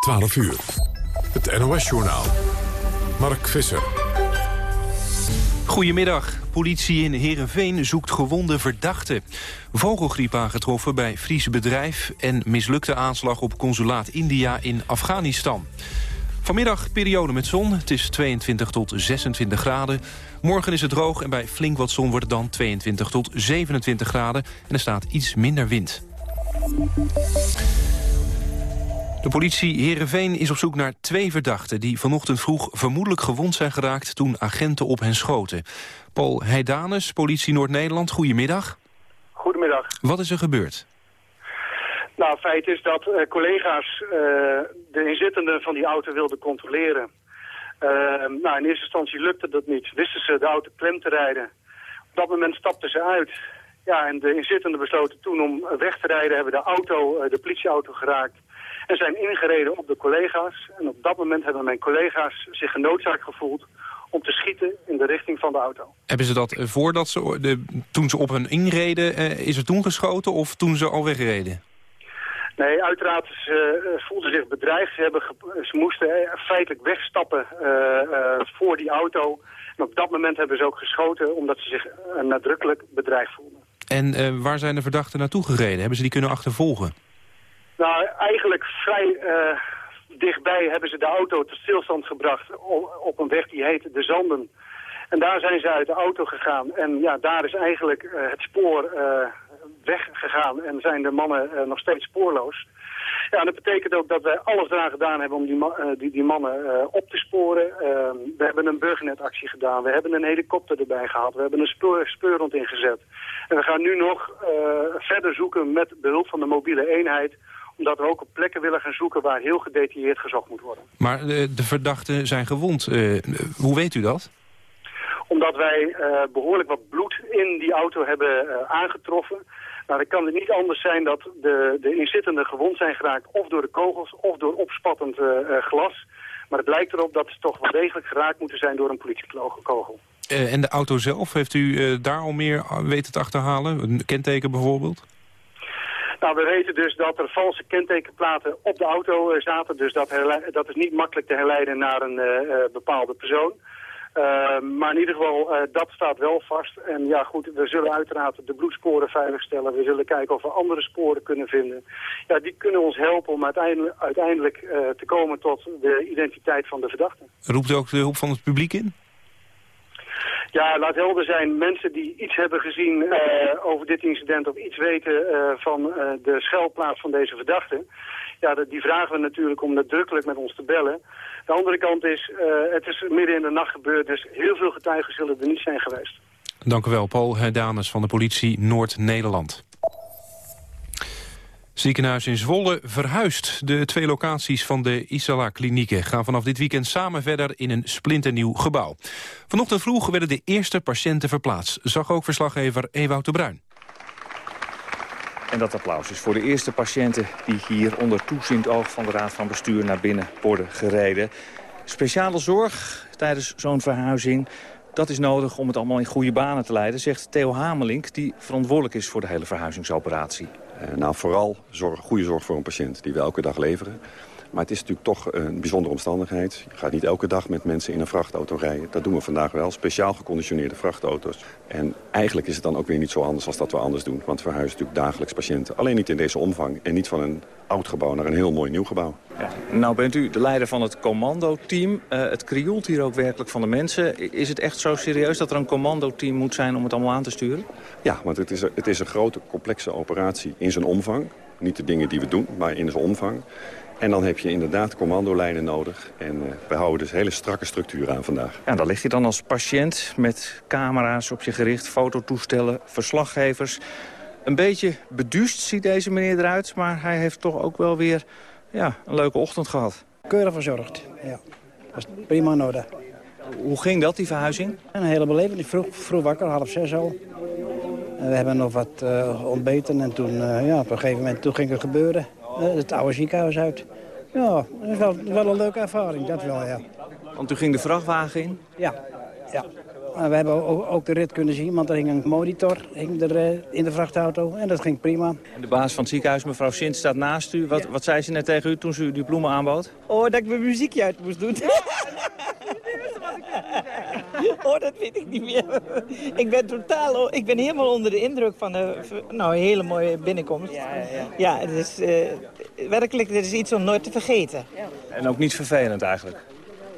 12 uur. Het NOS-journaal. Mark Visser. Goedemiddag. Politie in Heerenveen zoekt gewonde verdachten. Vogelgriep aangetroffen bij Friese bedrijf... en mislukte aanslag op consulaat India in Afghanistan. Vanmiddag periode met zon. Het is 22 tot 26 graden. Morgen is het droog en bij flink wat zon wordt het dan 22 tot 27 graden. En er staat iets minder wind. De politie Heerenveen is op zoek naar twee verdachten... die vanochtend vroeg vermoedelijk gewond zijn geraakt... toen agenten op hen schoten. Paul Heidanus, politie Noord-Nederland, goedemiddag. Goedemiddag. Wat is er gebeurd? Nou, feit is dat uh, collega's uh, de inzittenden van die auto wilden controleren. Uh, nou, in eerste instantie lukte dat niet. Wisten ze de auto klem te rijden. Op dat moment stapten ze uit. Ja, en de inzittenden besloten toen om weg te rijden... hebben de auto, de politieauto geraakt en zijn ingereden op de collega's. En op dat moment hebben mijn collega's zich genoodzaakt gevoeld om te schieten in de richting van de auto. Hebben ze dat voordat ze, de, toen ze op hun inreden, eh, is er toen geschoten of toen ze al wegreden? Nee, uiteraard, ze uh, voelden zich bedreigd. Ze, hebben ze moesten uh, feitelijk wegstappen uh, voor die auto. En op dat moment hebben ze ook geschoten omdat ze zich nadrukkelijk bedreigd voelden. En waar zijn de verdachten naartoe gereden? Hebben ze die kunnen achtervolgen? Nou, eigenlijk vrij uh, dichtbij hebben ze de auto tot stilstand gebracht op een weg die heet De Zanden. En daar zijn ze uit de auto gegaan. En ja, daar is eigenlijk uh, het spoor uh, weggegaan en zijn de mannen nog steeds spoorloos. Ja, dat betekent ook dat wij alles eraan gedaan hebben om die, die, mannen op te sporen. Ehm, we hebben een burgernetactie gedaan. We hebben een helikopter erbij gehad. We hebben een speur, speurhond ingezet. En we gaan nu nog verder zoeken met behulp van de mobiele eenheid omdat we ook op plekken willen gaan zoeken waar heel gedetailleerd gezocht moet worden. Maar de, de verdachten zijn gewond. Uh, hoe weet u dat? Omdat wij uh, behoorlijk wat bloed in die auto hebben uh, aangetroffen. Nou, dan kan het niet anders zijn dat de, de inzittenden gewond zijn geraakt... of door de kogels of door opspattend glas. Maar het lijkt erop dat ze toch wel degelijk geraakt moeten zijn door een politiekogel. en de auto zelf, heeft u daar al meer weten te achterhalen? Een kenteken bijvoorbeeld? Nou, we weten dus dat er valse kentekenplaten op de auto uh, zaten. Dus dat, dat is niet makkelijk te herleiden naar een uh, bepaalde persoon. Uh, maar in ieder geval, dat staat wel vast. En ja, goed, we zullen uiteraard de bloedsporen veiligstellen. We zullen kijken of we andere sporen kunnen vinden. Ja, die kunnen ons helpen om uiteindelijk, uiteindelijk te komen tot de identiteit van de verdachte. Roept u ook de hulp van het publiek in? Ja, laat helder zijn. Mensen die iets hebben gezien uh, over dit incident of iets weten uh, van uh, de schuilplaats van deze verdachte. Ja, die vragen we natuurlijk om nadrukkelijk met ons te bellen. De andere kant is, het is midden in de nacht gebeurd, dus heel veel getuigen zullen er niet zijn geweest. Dank u wel, Paul Danes van de politie Noord-Nederland. Ziekenhuis in Zwolle verhuist. De twee locaties van de Isala-klinieken gaan vanaf dit weekend samen verder in een splinternieuw gebouw. Vanochtend vroeg werden de eerste patiënten verplaatst, zag ook verslaggever Ewout de Bruin. En dat applaus is voor de eerste patiënten die hier onder toeziend oog van de Raad van Bestuur naar binnen worden gereden. Speciale zorg tijdens zo'n verhuizing, dat is nodig om het allemaal in goede banen te leiden, zegt Theo Hamelink, die verantwoordelijk is voor de hele verhuizingsoperatie. Uh, nou, vooral zorg, goede zorg voor een patiënt die we elke dag leveren. Maar het is natuurlijk toch een bijzondere omstandigheid. Je gaat niet elke dag met mensen in een vrachtauto rijden. Dat doen we vandaag wel. Speciaal geconditioneerde vrachtauto's. En eigenlijk is het dan ook weer niet zo anders als dat we anders doen. Want we verhuizen natuurlijk dagelijks patiënten. Alleen niet in deze omvang. En niet van een oud gebouw naar een heel mooi nieuw gebouw. Ja. Nou bent u de leider van het commandoteam. Uh, het krioelt hier ook werkelijk van de mensen. Is het echt zo serieus dat er een commandoteam moet zijn om het allemaal aan te sturen? Ja, want het is, het is een grote, complexe operatie in zijn omvang. Niet de dingen die we doen, maar in zijn omvang. En dan heb je inderdaad commandolijnen nodig. En uh, we houden dus hele strakke structuur aan vandaag. Ja, daar lig je dan als patiënt met camera's op je gericht, fototoestellen, verslaggevers. Een beetje beduust ziet deze meneer eruit, maar hij heeft toch ook wel weer ja, een leuke ochtend gehad. Keurig verzorgd, ja. Dat is prima nodig. Hoe ging dat, die verhuizing? Een hele beleving. Vroeg, vroeg wakker, half zes al. En we hebben nog wat uh, ontbeten en toen, uh, ja, op een gegeven moment toen ging het gebeuren. Uh, het oude ziekenhuis uit. Ja, dat is wel, wel een leuke ervaring, dat wel, ja. Want u ging de vrachtwagen in? Ja, ja. we hebben ook, ook, de rit kunnen zien, want er hing een monitor hing er, uh, in de vrachtauto en dat ging prima. En de baas van het ziekenhuis, mevrouw Sint, staat naast u. Wat, wat zei ze net tegen u toen ze u die bloemen aanbood? Oh, dat ik mijn muziekje uit moest doen. Oh, dat weet ik niet meer. Ik ben totaal, ik ben helemaal onder de indruk van een nou, een hele mooie binnenkomst. Ja, ja, ja. het is uh, werkelijk, dit is iets om nooit te vergeten. En ook niet vervelend eigenlijk?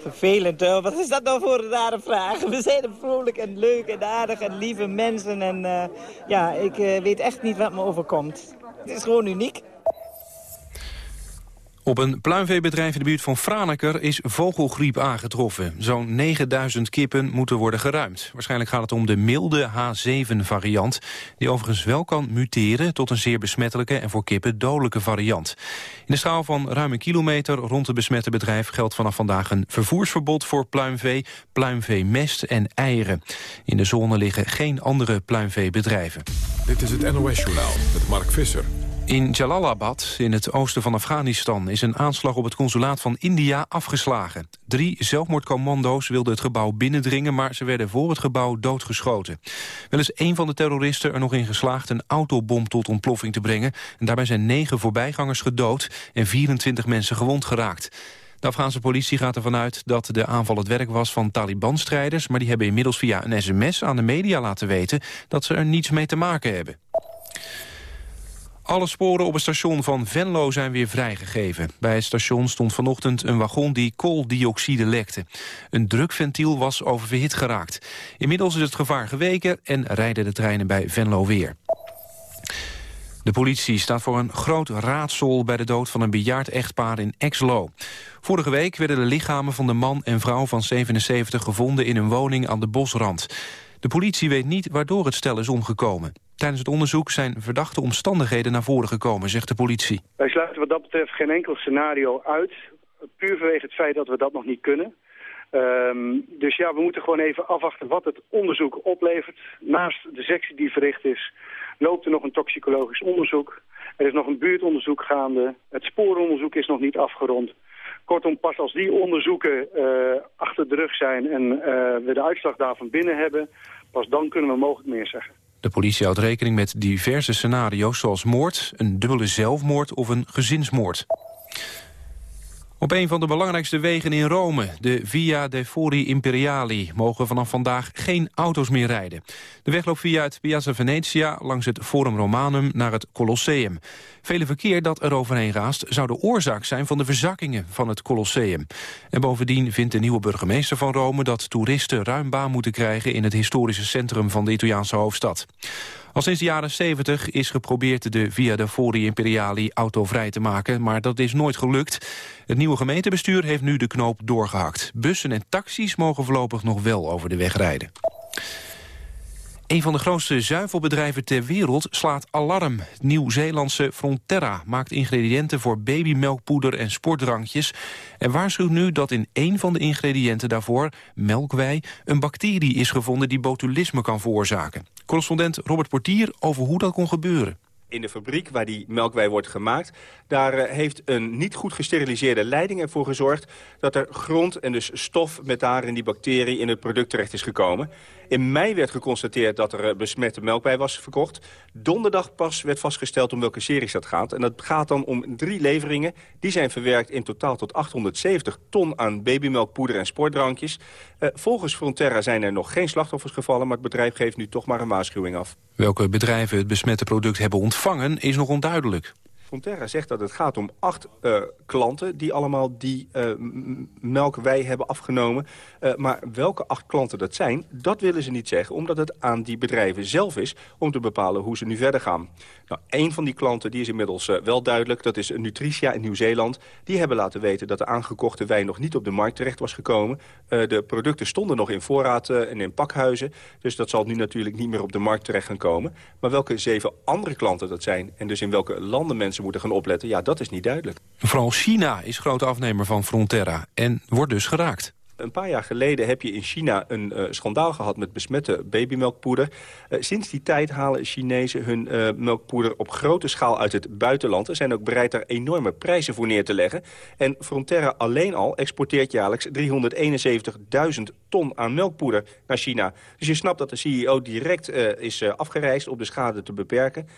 Vervelend, wat is dat nou voor een rare vraag? We zijn vrolijk en leuk en aardig en lieve mensen. En uh, ja, ik uh, weet echt niet wat me overkomt. Het is gewoon uniek. Op een pluimveebedrijf in de buurt van Franeker is vogelgriep aangetroffen. Zo'n 9000 kippen moeten worden geruimd. Waarschijnlijk gaat het om de milde H7-variant... die overigens wel kan muteren tot een zeer besmettelijke... en voor kippen dodelijke variant. In de schaal van ruim een kilometer rond het besmette bedrijf... geldt vanaf vandaag een vervoersverbod voor pluimvee, pluimveemest en eieren. In de zone liggen geen andere pluimveebedrijven. Dit is het NOS-journaal met Mark Visser. In Jalalabad, in het oosten van Afghanistan, is een aanslag op het consulaat van India afgeslagen. Drie zelfmoordcommando's wilden het gebouw binnendringen, maar ze werden voor het gebouw doodgeschoten. Wel is één van de terroristen er nog in geslaagd een autobom tot ontploffing te brengen. En daarbij zijn negen voorbijgangers gedood en 24 mensen gewond geraakt. De Afghaanse politie gaat ervan uit dat de aanval het werk was van Taliban-strijders... maar die hebben inmiddels via een sms aan de media laten weten dat ze er niets mee te maken hebben. Alle sporen op het station van Venlo zijn weer vrijgegeven. Bij het station stond vanochtend een wagon die kooldioxide lekte. Een drukventiel was oververhit geraakt. Inmiddels is het gevaar geweken en rijden de treinen bij Venlo weer. De politie staat voor een groot raadsel bij de dood van een bejaard echtpaar in Exlo. Vorige week werden de lichamen van de man en vrouw van 77 gevonden in een woning aan de bosrand. De politie weet niet waardoor het stel is omgekomen. Tijdens het onderzoek zijn verdachte omstandigheden naar voren gekomen, zegt de politie. Wij sluiten wat dat betreft geen enkel scenario uit. Puur vanwege het feit dat we dat nog niet kunnen. Um, dus ja, we moeten gewoon even afwachten wat het onderzoek oplevert. Naast de sectie die verricht is, loopt er nog een toxicologisch onderzoek. Er is nog een buurtonderzoek gaande. Het spooronderzoek is nog niet afgerond. Kortom, pas als die onderzoeken uh, achter de rug zijn en uh, we de uitslag daarvan binnen hebben... pas dan kunnen we mogelijk meer zeggen. De politie houdt rekening met diverse scenario's zoals moord, een dubbele zelfmoord of een gezinsmoord. Op een van de belangrijkste wegen in Rome, de Via de Fori Imperiali... mogen vanaf vandaag geen auto's meer rijden. De weg loopt via het Piazza Venezia langs het Forum Romanum naar het Colosseum. Vele verkeer dat er overheen raast zou de oorzaak zijn van de verzakkingen van het Colosseum. En bovendien vindt de nieuwe burgemeester van Rome dat toeristen ruim baan moeten krijgen... in het historische centrum van de Italiaanse hoofdstad. Al sinds de jaren 70 is geprobeerd de Via de Fori Imperiali autovrij te maken, maar dat is nooit gelukt. Het nieuwe gemeentebestuur heeft nu de knoop doorgehakt. Bussen en taxis mogen voorlopig nog wel over de weg rijden. Een van de grootste zuivelbedrijven ter wereld slaat alarm. Nieuw-Zeelandse Fronterra maakt ingrediënten voor babymelkpoeder en sportdrankjes... en waarschuwt nu dat in één van de ingrediënten daarvoor, melkwei... een bacterie is gevonden die botulisme kan veroorzaken. Correspondent Robert Portier over hoe dat kon gebeuren in de fabriek waar die melkwei wordt gemaakt... daar eh, heeft een niet goed gesteriliseerde leiding ervoor gezorgd... dat er grond en dus stof met daarin die bacterie in het product terecht is gekomen. In mei werd geconstateerd dat er eh, besmette melkwei was verkocht. Donderdag pas werd vastgesteld om welke series dat gaat. En dat gaat dan om drie leveringen. Die zijn verwerkt in totaal tot 870 ton aan babymelkpoeder en sportdrankjes. Uh, volgens Fronterra zijn er nog geen slachtoffers gevallen... maar het bedrijf geeft nu toch maar een waarschuwing af. Welke bedrijven het besmette product hebben ontvangen is nog onduidelijk. Fonterra zegt dat het gaat om acht uh, klanten... die allemaal die uh, melk wij hebben afgenomen. Uh, maar welke acht klanten dat zijn, dat willen ze niet zeggen... omdat het aan die bedrijven zelf is om te bepalen hoe ze nu verder gaan. Nou, een van die klanten die is inmiddels wel duidelijk. Dat is Nutricia in Nieuw-Zeeland. Die hebben laten weten dat de aangekochte wijn nog niet op de markt terecht was gekomen. de producten stonden nog in voorraad en in pakhuizen. Dus dat zal nu natuurlijk niet meer op de markt terecht gaan komen. Maar welke zeven andere klanten dat zijn... en dus in welke landen mensen moeten gaan opletten... ja, dat is niet duidelijk. Vooral China is grote afnemer van Frontera en wordt dus geraakt. Een paar jaar geleden heb je in China een uh, schandaal gehad met besmette babymelkpoeder. Uh, sinds die tijd halen Chinezen hun uh, melkpoeder op grote schaal uit het buitenland. Ze zijn ook bereid daar enorme prijzen voor neer te leggen. En Fronterra alleen al exporteert jaarlijks 371.000 ton aan melkpoeder naar China. Dus je snapt dat de CEO direct is afgereisd om de schade te beperken.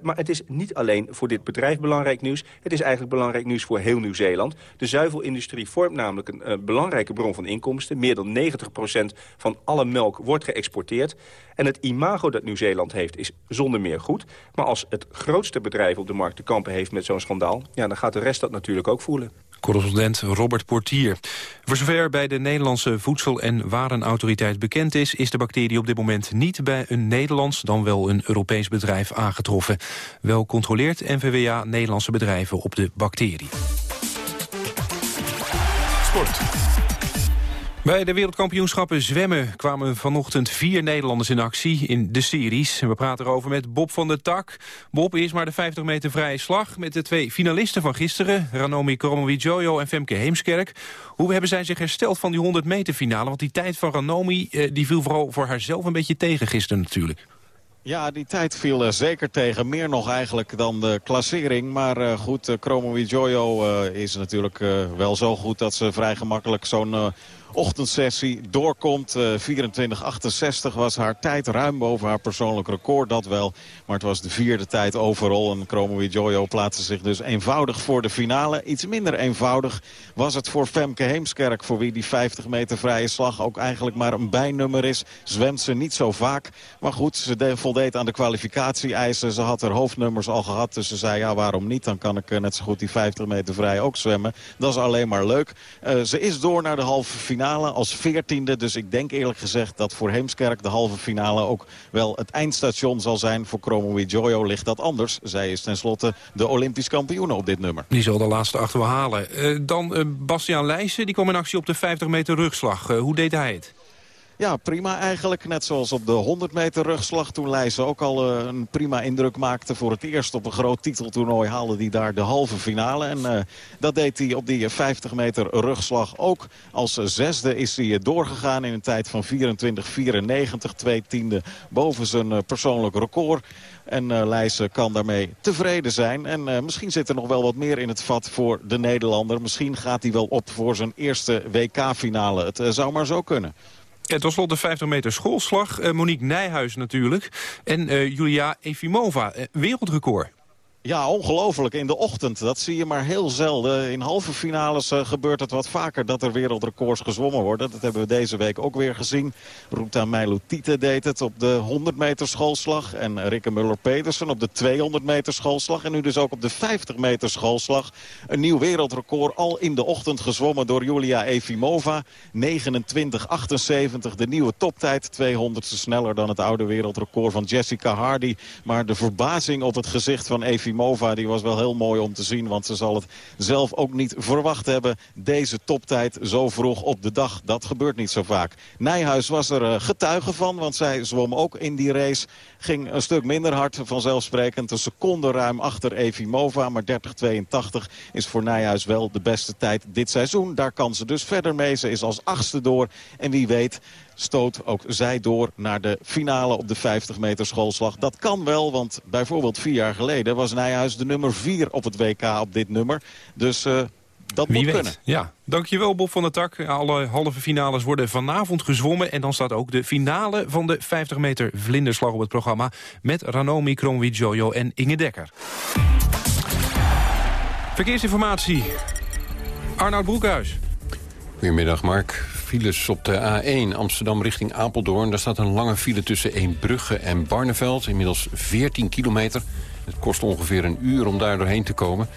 maar het is niet alleen voor dit bedrijf belangrijk nieuws. Het is eigenlijk belangrijk nieuws voor heel Nieuw-Zeeland. De zuivelindustrie vormt namelijk een belangrijke bron van inkomsten. Meer dan 90% van alle melk wordt geëxporteerd. En het imago dat Nieuw-Zeeland heeft is zonder meer goed. Maar als het grootste bedrijf op de markt te kampen heeft met zo'n schandaal... Ja, dan gaat de rest dat natuurlijk ook voelen. Correspondent Robert Portier. Voor zover bij de Nederlandse Voedsel- en Warenautoriteit bekend is... is de bacterie op dit moment niet bij een Nederlands... dan wel een Europees bedrijf aangetroffen. Wel controleert NVWA Nederlandse bedrijven op de bacterie. Sport. Bij de wereldkampioenschappen zwemmen kwamen vanochtend vier Nederlanders in actie in de series. we praten erover met Bob van der Tak. Bob is maar de 50 meter vrije slag met de twee finalisten van gisteren. Ranomi Kromowidjojo en Femke Heemskerk. Hoe hebben zij zich hersteld van die 100 meter finale? Want die tijd van Ranomi eh, die viel vooral voor haarzelf een beetje tegen gisteren natuurlijk. Ja, die tijd viel uh, zeker tegen. Meer nog eigenlijk dan de klassering. Maar uh, goed, uh, is natuurlijk wel zo goed dat ze vrij gemakkelijk zo'n ochtendsessie doorkomt. 24.68 was haar tijd ruim boven haar persoonlijk record, dat wel. Maar het was de vierde tijd overal. En Chromo Jojo plaatste zich dus eenvoudig voor de finale. Iets minder eenvoudig was het voor Femke Heemskerk... voor wie die 50 meter vrije slag ook eigenlijk maar een bijnummer is. Zwemt ze niet zo vaak. Maar goed, ze voldeed aan de kwalificatie-eisen. Ze had haar hoofdnummers al gehad, dus ze zei ja, waarom niet? Dan kan ik net zo goed die 50 meter vrij ook zwemmen. Dat is alleen maar leuk. Uh, ze is door naar de halve finale als veertiende. Dus ik denk eerlijk gezegd dat voor Heemskerk de halve finale ook wel het eindstation zal zijn. Voor Chromo Jojo ligt dat anders. Zij is tenslotte de Olympisch kampioene op dit nummer. Die zal de laatste acht wel halen. Uh, dan uh, Bastiaan Leijsen, die kwam in actie op de 50 meter rugslag. Uh, hoe deed hij het? Ja, prima eigenlijk. Net zoals op de 100 meter rugslag. Toen Leijzen ook al uh, een prima indruk maakte. Voor het eerst op een groot titeltoernooi haalde hij daar de halve finale. En uh, dat deed hij op die 50 meter rugslag ook. Als zesde is hij doorgegaan in een tijd van 24-94. Twee tiende boven zijn persoonlijk record. En uh, Leijsen kan daarmee tevreden zijn. En misschien zit er nog wel wat meer in het vat voor de Nederlander. Misschien gaat hij wel op voor zijn eerste WK-finale. Het zou maar zo kunnen. Ja, tot slot de 50 meter schoolslag. Monique Nijhuis natuurlijk. En Julia Efimova, wereldrecord. Ja, ongelooflijk. In de ochtend. Dat zie je maar heel zelden. In halve finales uh, gebeurt het wat vaker dat er wereldrecords gezwommen worden. Dat hebben we deze week ook weer gezien. Ruta Meilutite deed het op de 100 meter schoolslag. En Rikke Muller-Petersen op de 200 meter schoolslag. En nu dus ook op de 50 meter schoolslag. Een nieuw wereldrecord al in de ochtend gezwommen door Julia Efimova. 29.78, de nieuwe toptijd. 200 sneller dan het oude wereldrecord van Jessica Hardy. Maar de verbazing op het gezicht van Efimova Mova die was wel heel mooi om te zien. Want ze zal het zelf ook niet verwacht hebben. Deze toptijd zo vroeg op de dag. Dat gebeurt niet zo vaak. Nijhuis was er getuige van. Want zij zwom ook in die race. Ging een stuk minder hard vanzelfsprekend. Een seconde ruim achter Evimova. Maar 30-82 is voor Nijhuis wel de beste tijd dit seizoen. Daar kan ze dus verder mee. Ze is als achtste door. En wie weet stoot ook zij door naar de finale op de 50 meter schoolslag. Dat kan wel, want bijvoorbeeld vier jaar geleden was Nijhuis de nummer 4 op het WK op dit nummer. Dus uh, dat Wie moet weet. kunnen. Ja, dankjewel Bob van der Tak. Alle halve finales worden vanavond gezwommen. En dan staat ook de finale van de 50 meter vlinderslag op het programma... met Ranomi Kromowidjojo en Inge Dekker. Verkeersinformatie. Arnoud Broekhuis. Goedemiddag Mark. Files op de A1 Amsterdam richting Apeldoorn. Daar staat een lange file tussen Eembrugge en Barneveld. Inmiddels 14 kilometer. Het kost ongeveer een uur om daar doorheen te komen.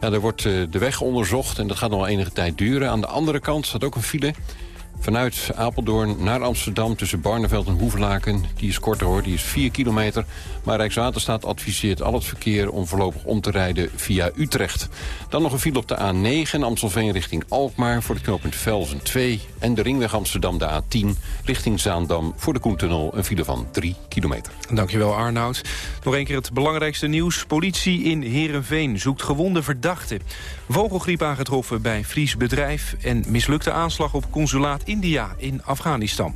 Ja, daar wordt eh, de weg onderzocht en dat gaat nog enige tijd duren. Aan de andere kant staat ook een file Vanuit Apeldoorn naar Amsterdam tussen Barneveld en Hoevelaken. Die is korter hoor, die is 4 kilometer. Maar Rijkswaterstaat adviseert al het verkeer om voorlopig om te rijden via Utrecht. Dan nog een file op de A9 Amstelveen richting Alkmaar voor de knooppunt Velzen 2. En de ringweg Amsterdam de A10 richting Zaandam voor de Koentunnel een file van 3 kilometer. Dankjewel Arnoud. Nog een keer het belangrijkste nieuws. Politie in Heerenveen zoekt gewonde verdachten. Vogelgriep aangetroffen bij Fries bedrijf en mislukte aanslag op consulaat India in Afghanistan.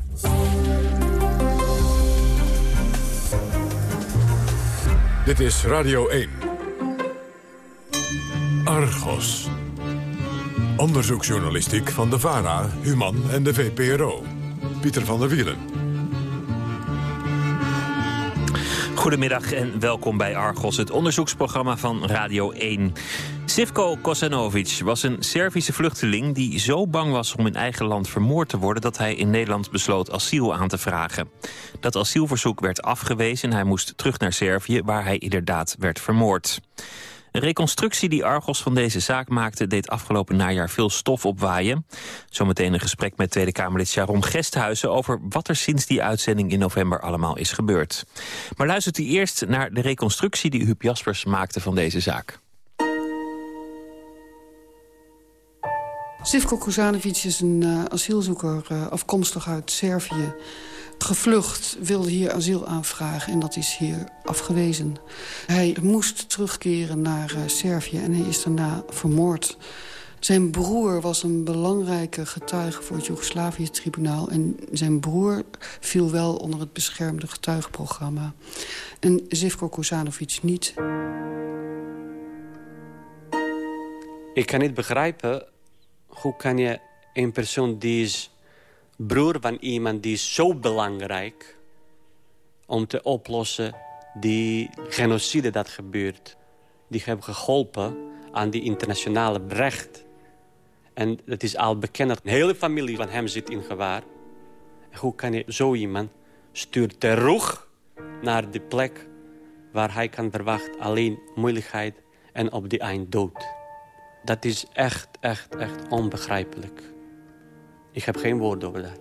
Dit is Radio 1. Argos. Onderzoeksjournalistiek van de VARA, Human en de VPRO. Pieter van der Wielen. Goedemiddag en welkom bij Argos, het onderzoeksprogramma van Radio 1. Sivko Kosanovic was een Servische vluchteling die zo bang was om in eigen land vermoord te worden dat hij in Nederland besloot asiel aan te vragen. Dat asielverzoek werd afgewezen en hij moest terug naar Servië waar hij inderdaad werd vermoord. Een reconstructie die Argos van deze zaak maakte... deed afgelopen najaar veel stof opwaaien. Zometeen een gesprek met Tweede Kamerlid Sharon Gesthuizen... over wat er sinds die uitzending in november allemaal is gebeurd. Maar luistert u eerst naar de reconstructie die Huub Jaspers maakte van deze zaak. Sivko Kozanovic is een uh, asielzoeker uh, afkomstig uit Servië gevlucht, wilde hier asiel aanvragen en dat is hier afgewezen. Hij moest terugkeren naar uh, Servië en hij is daarna vermoord. Zijn broer was een belangrijke getuige voor het Joegoslavië-tribunaal... en zijn broer viel wel onder het beschermde getuigenprogramma. En Zivko Kozanovic niet. Ik kan niet begrijpen, hoe kan je een persoon die is broer van iemand die is zo belangrijk... om te oplossen die genocide dat gebeurt. Die hebben geholpen aan die internationale recht. En het is al bekend dat een hele familie van hem zit in gevaar. Hoe kan je zo iemand stuurt terug naar de plek... waar hij kan verwachten alleen moeilijkheid en op die eind dood. Dat is echt, echt, echt onbegrijpelijk. Ik heb geen woord over.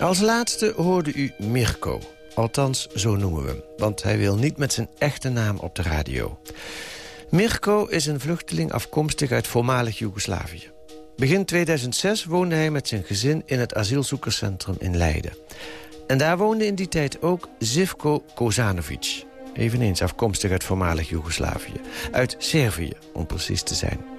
Als laatste hoorde u Mirko. Althans, zo noemen we hem. Want hij wil niet met zijn echte naam op de radio. Mirko is een vluchteling afkomstig uit voormalig Joegoslavië. Begin 2006 woonde hij met zijn gezin in het asielzoekerscentrum in Leiden. En daar woonde in die tijd ook Zivko Kozanovic. Eveneens afkomstig uit voormalig Joegoslavië. Uit Servië, om precies te zijn.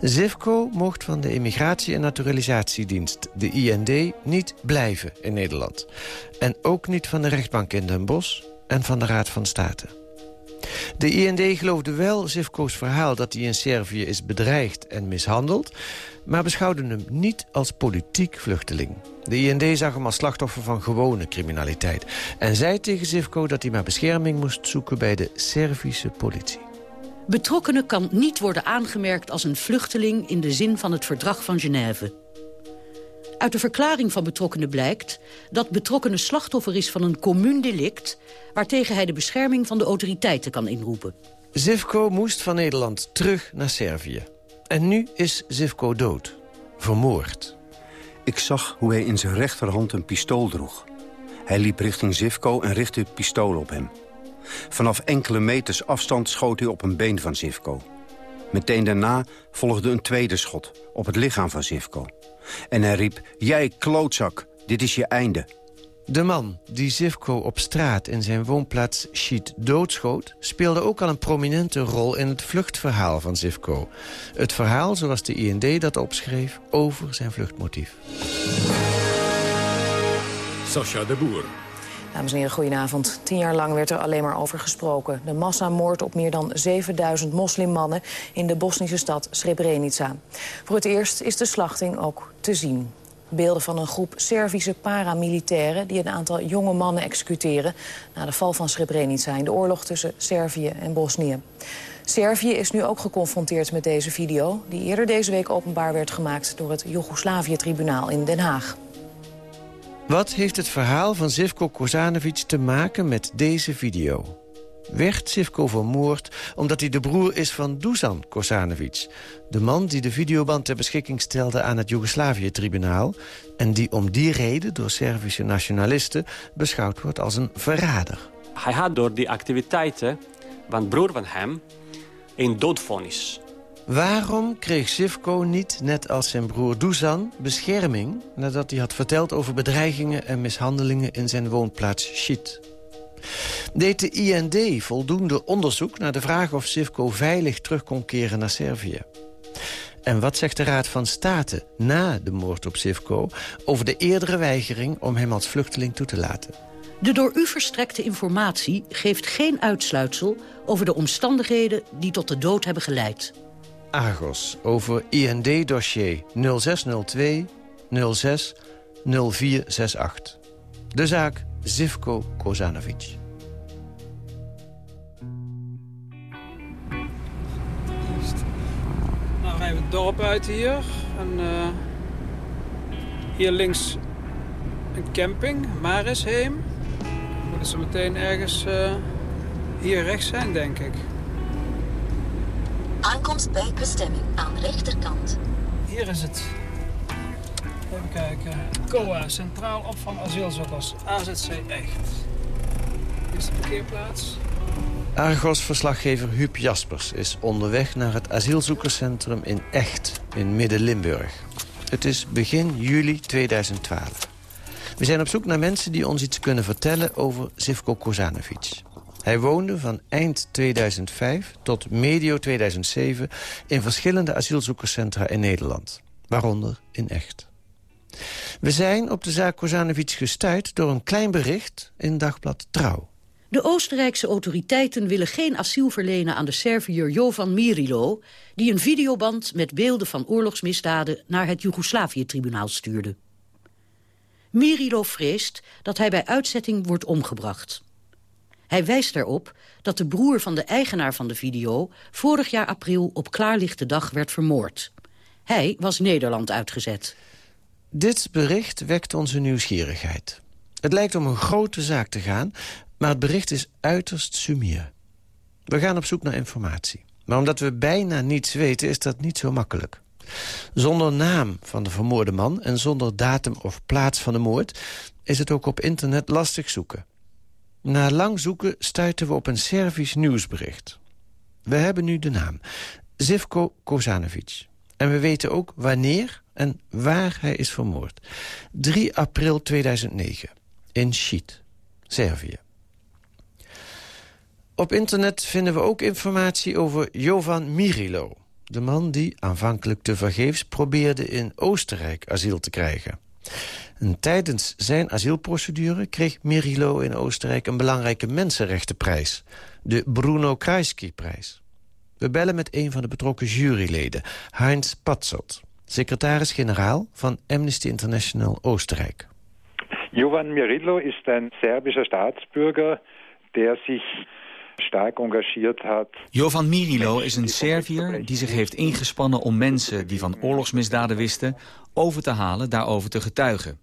Zivko mocht van de Immigratie- en Naturalisatiedienst, de IND, niet blijven in Nederland. En ook niet van de rechtbank in Den Bosch en van de Raad van State. De IND geloofde wel Zivko's verhaal dat hij in Servië is bedreigd en mishandeld... maar beschouwde hem niet als politiek vluchteling. De IND zag hem als slachtoffer van gewone criminaliteit... en zei tegen Zivko dat hij maar bescherming moest zoeken bij de Servische politie. Betrokkenen kan niet worden aangemerkt als een vluchteling... in de zin van het verdrag van Genève. Uit de verklaring van betrokkenen blijkt... dat betrokkenen slachtoffer is van een commun delict... waartegen hij de bescherming van de autoriteiten kan inroepen. Zivko moest van Nederland terug naar Servië. En nu is Zivko dood. Vermoord. Ik zag hoe hij in zijn rechterhand een pistool droeg. Hij liep richting Zivko en richtte het pistool op hem. Vanaf enkele meters afstand schoot hij op een been van Zivko. Meteen daarna volgde een tweede schot op het lichaam van Zivko. En hij riep, jij klootzak, dit is je einde. De man die Zivko op straat in zijn woonplaats Schiet doodschoot... speelde ook al een prominente rol in het vluchtverhaal van Zivko. Het verhaal, zoals de IND dat opschreef, over zijn vluchtmotief. Sascha de Boer. Dames en heren, goedenavond. Tien jaar lang werd er alleen maar over gesproken. De massamoord op meer dan 7000 moslimmannen in de Bosnische stad Srebrenica. Voor het eerst is de slachting ook te zien. Beelden van een groep Servische paramilitairen... die een aantal jonge mannen executeren... na de val van Srebrenica in de oorlog tussen Servië en Bosnië. Servië is nu ook geconfronteerd met deze video... die eerder deze week openbaar werd gemaakt door het Joegoslavië-tribunaal in Den Haag. Wat heeft het verhaal van Zivko Kozanovic te maken met deze video? Werd Zivko vermoord omdat hij de broer is van Dusan Kozanovic... de man die de videoband ter beschikking stelde aan het Joegoslavië-tribunaal... en die om die reden door Servische nationalisten beschouwd wordt als een verrader? Hij had door die activiteiten van broer van hem een doodvonnis. Waarom kreeg Sivko niet, net als zijn broer Dusan, bescherming... nadat hij had verteld over bedreigingen en mishandelingen in zijn woonplaats Shit? Deed de IND voldoende onderzoek naar de vraag of Sivko veilig terug kon keren naar Servië? En wat zegt de Raad van State na de moord op Sivko... over de eerdere weigering om hem als vluchteling toe te laten? De door u verstrekte informatie geeft geen uitsluitsel... over de omstandigheden die tot de dood hebben geleid. Argos over IND-dossier 0602 06 0468. De zaak Zivko Kozanovic. Nou rijden we het dorp uit hier. En, uh, hier links een camping, Marisheem. Moeten ze meteen ergens uh, hier rechts zijn, denk ik. Aankomst bij bestemming aan de rechterkant. Hier is het. Even kijken. COA, Centraal Opvang Asielzoekers. AZC Echt. Hier is de parkeerplaats. Argos-verslaggever Huub Jaspers is onderweg naar het asielzoekerscentrum in Echt in Midden-Limburg. Het is begin juli 2012. We zijn op zoek naar mensen die ons iets kunnen vertellen over Zivko Kozanovic. Hij woonde van eind 2005 tot medio 2007 in verschillende asielzoekerscentra in Nederland. Waaronder in Echt. We zijn op de zaak Kozanovic gestuurd door een klein bericht in dagblad Trouw. De Oostenrijkse autoriteiten willen geen asiel verlenen aan de Serviër Jovan Mirilo... die een videoband met beelden van oorlogsmisdaden naar het Joegoslavië-tribunaal stuurde. Mirilo vreest dat hij bij uitzetting wordt omgebracht. Hij wijst erop dat de broer van de eigenaar van de video... vorig jaar april op klaarlichte dag werd vermoord. Hij was Nederland uitgezet. Dit bericht wekt onze nieuwsgierigheid. Het lijkt om een grote zaak te gaan, maar het bericht is uiterst sumier. We gaan op zoek naar informatie. Maar omdat we bijna niets weten, is dat niet zo makkelijk. Zonder naam van de vermoorde man en zonder datum of plaats van de moord... is het ook op internet lastig zoeken. Na lang zoeken stuiten we op een Servisch nieuwsbericht. We hebben nu de naam. Zivko Kozanovic. En we weten ook wanneer en waar hij is vermoord. 3 april 2009. In Schiet, Servië. Op internet vinden we ook informatie over Jovan Mirilo. De man die aanvankelijk tevergeefs probeerde in Oostenrijk asiel te krijgen. En tijdens zijn asielprocedure kreeg Mirilo in Oostenrijk... een belangrijke mensenrechtenprijs, de Bruno Kreisky-prijs. We bellen met een van de betrokken juryleden, Heinz Patzelt... secretaris-generaal van Amnesty International Oostenrijk. Jovan Mirilo is een Serbischer staatsburger... der zich sterk engagiert had. Jovan Mirilo is een Serviër die zich heeft ingespannen om mensen die van oorlogsmisdaden wisten over te halen daarover te getuigen.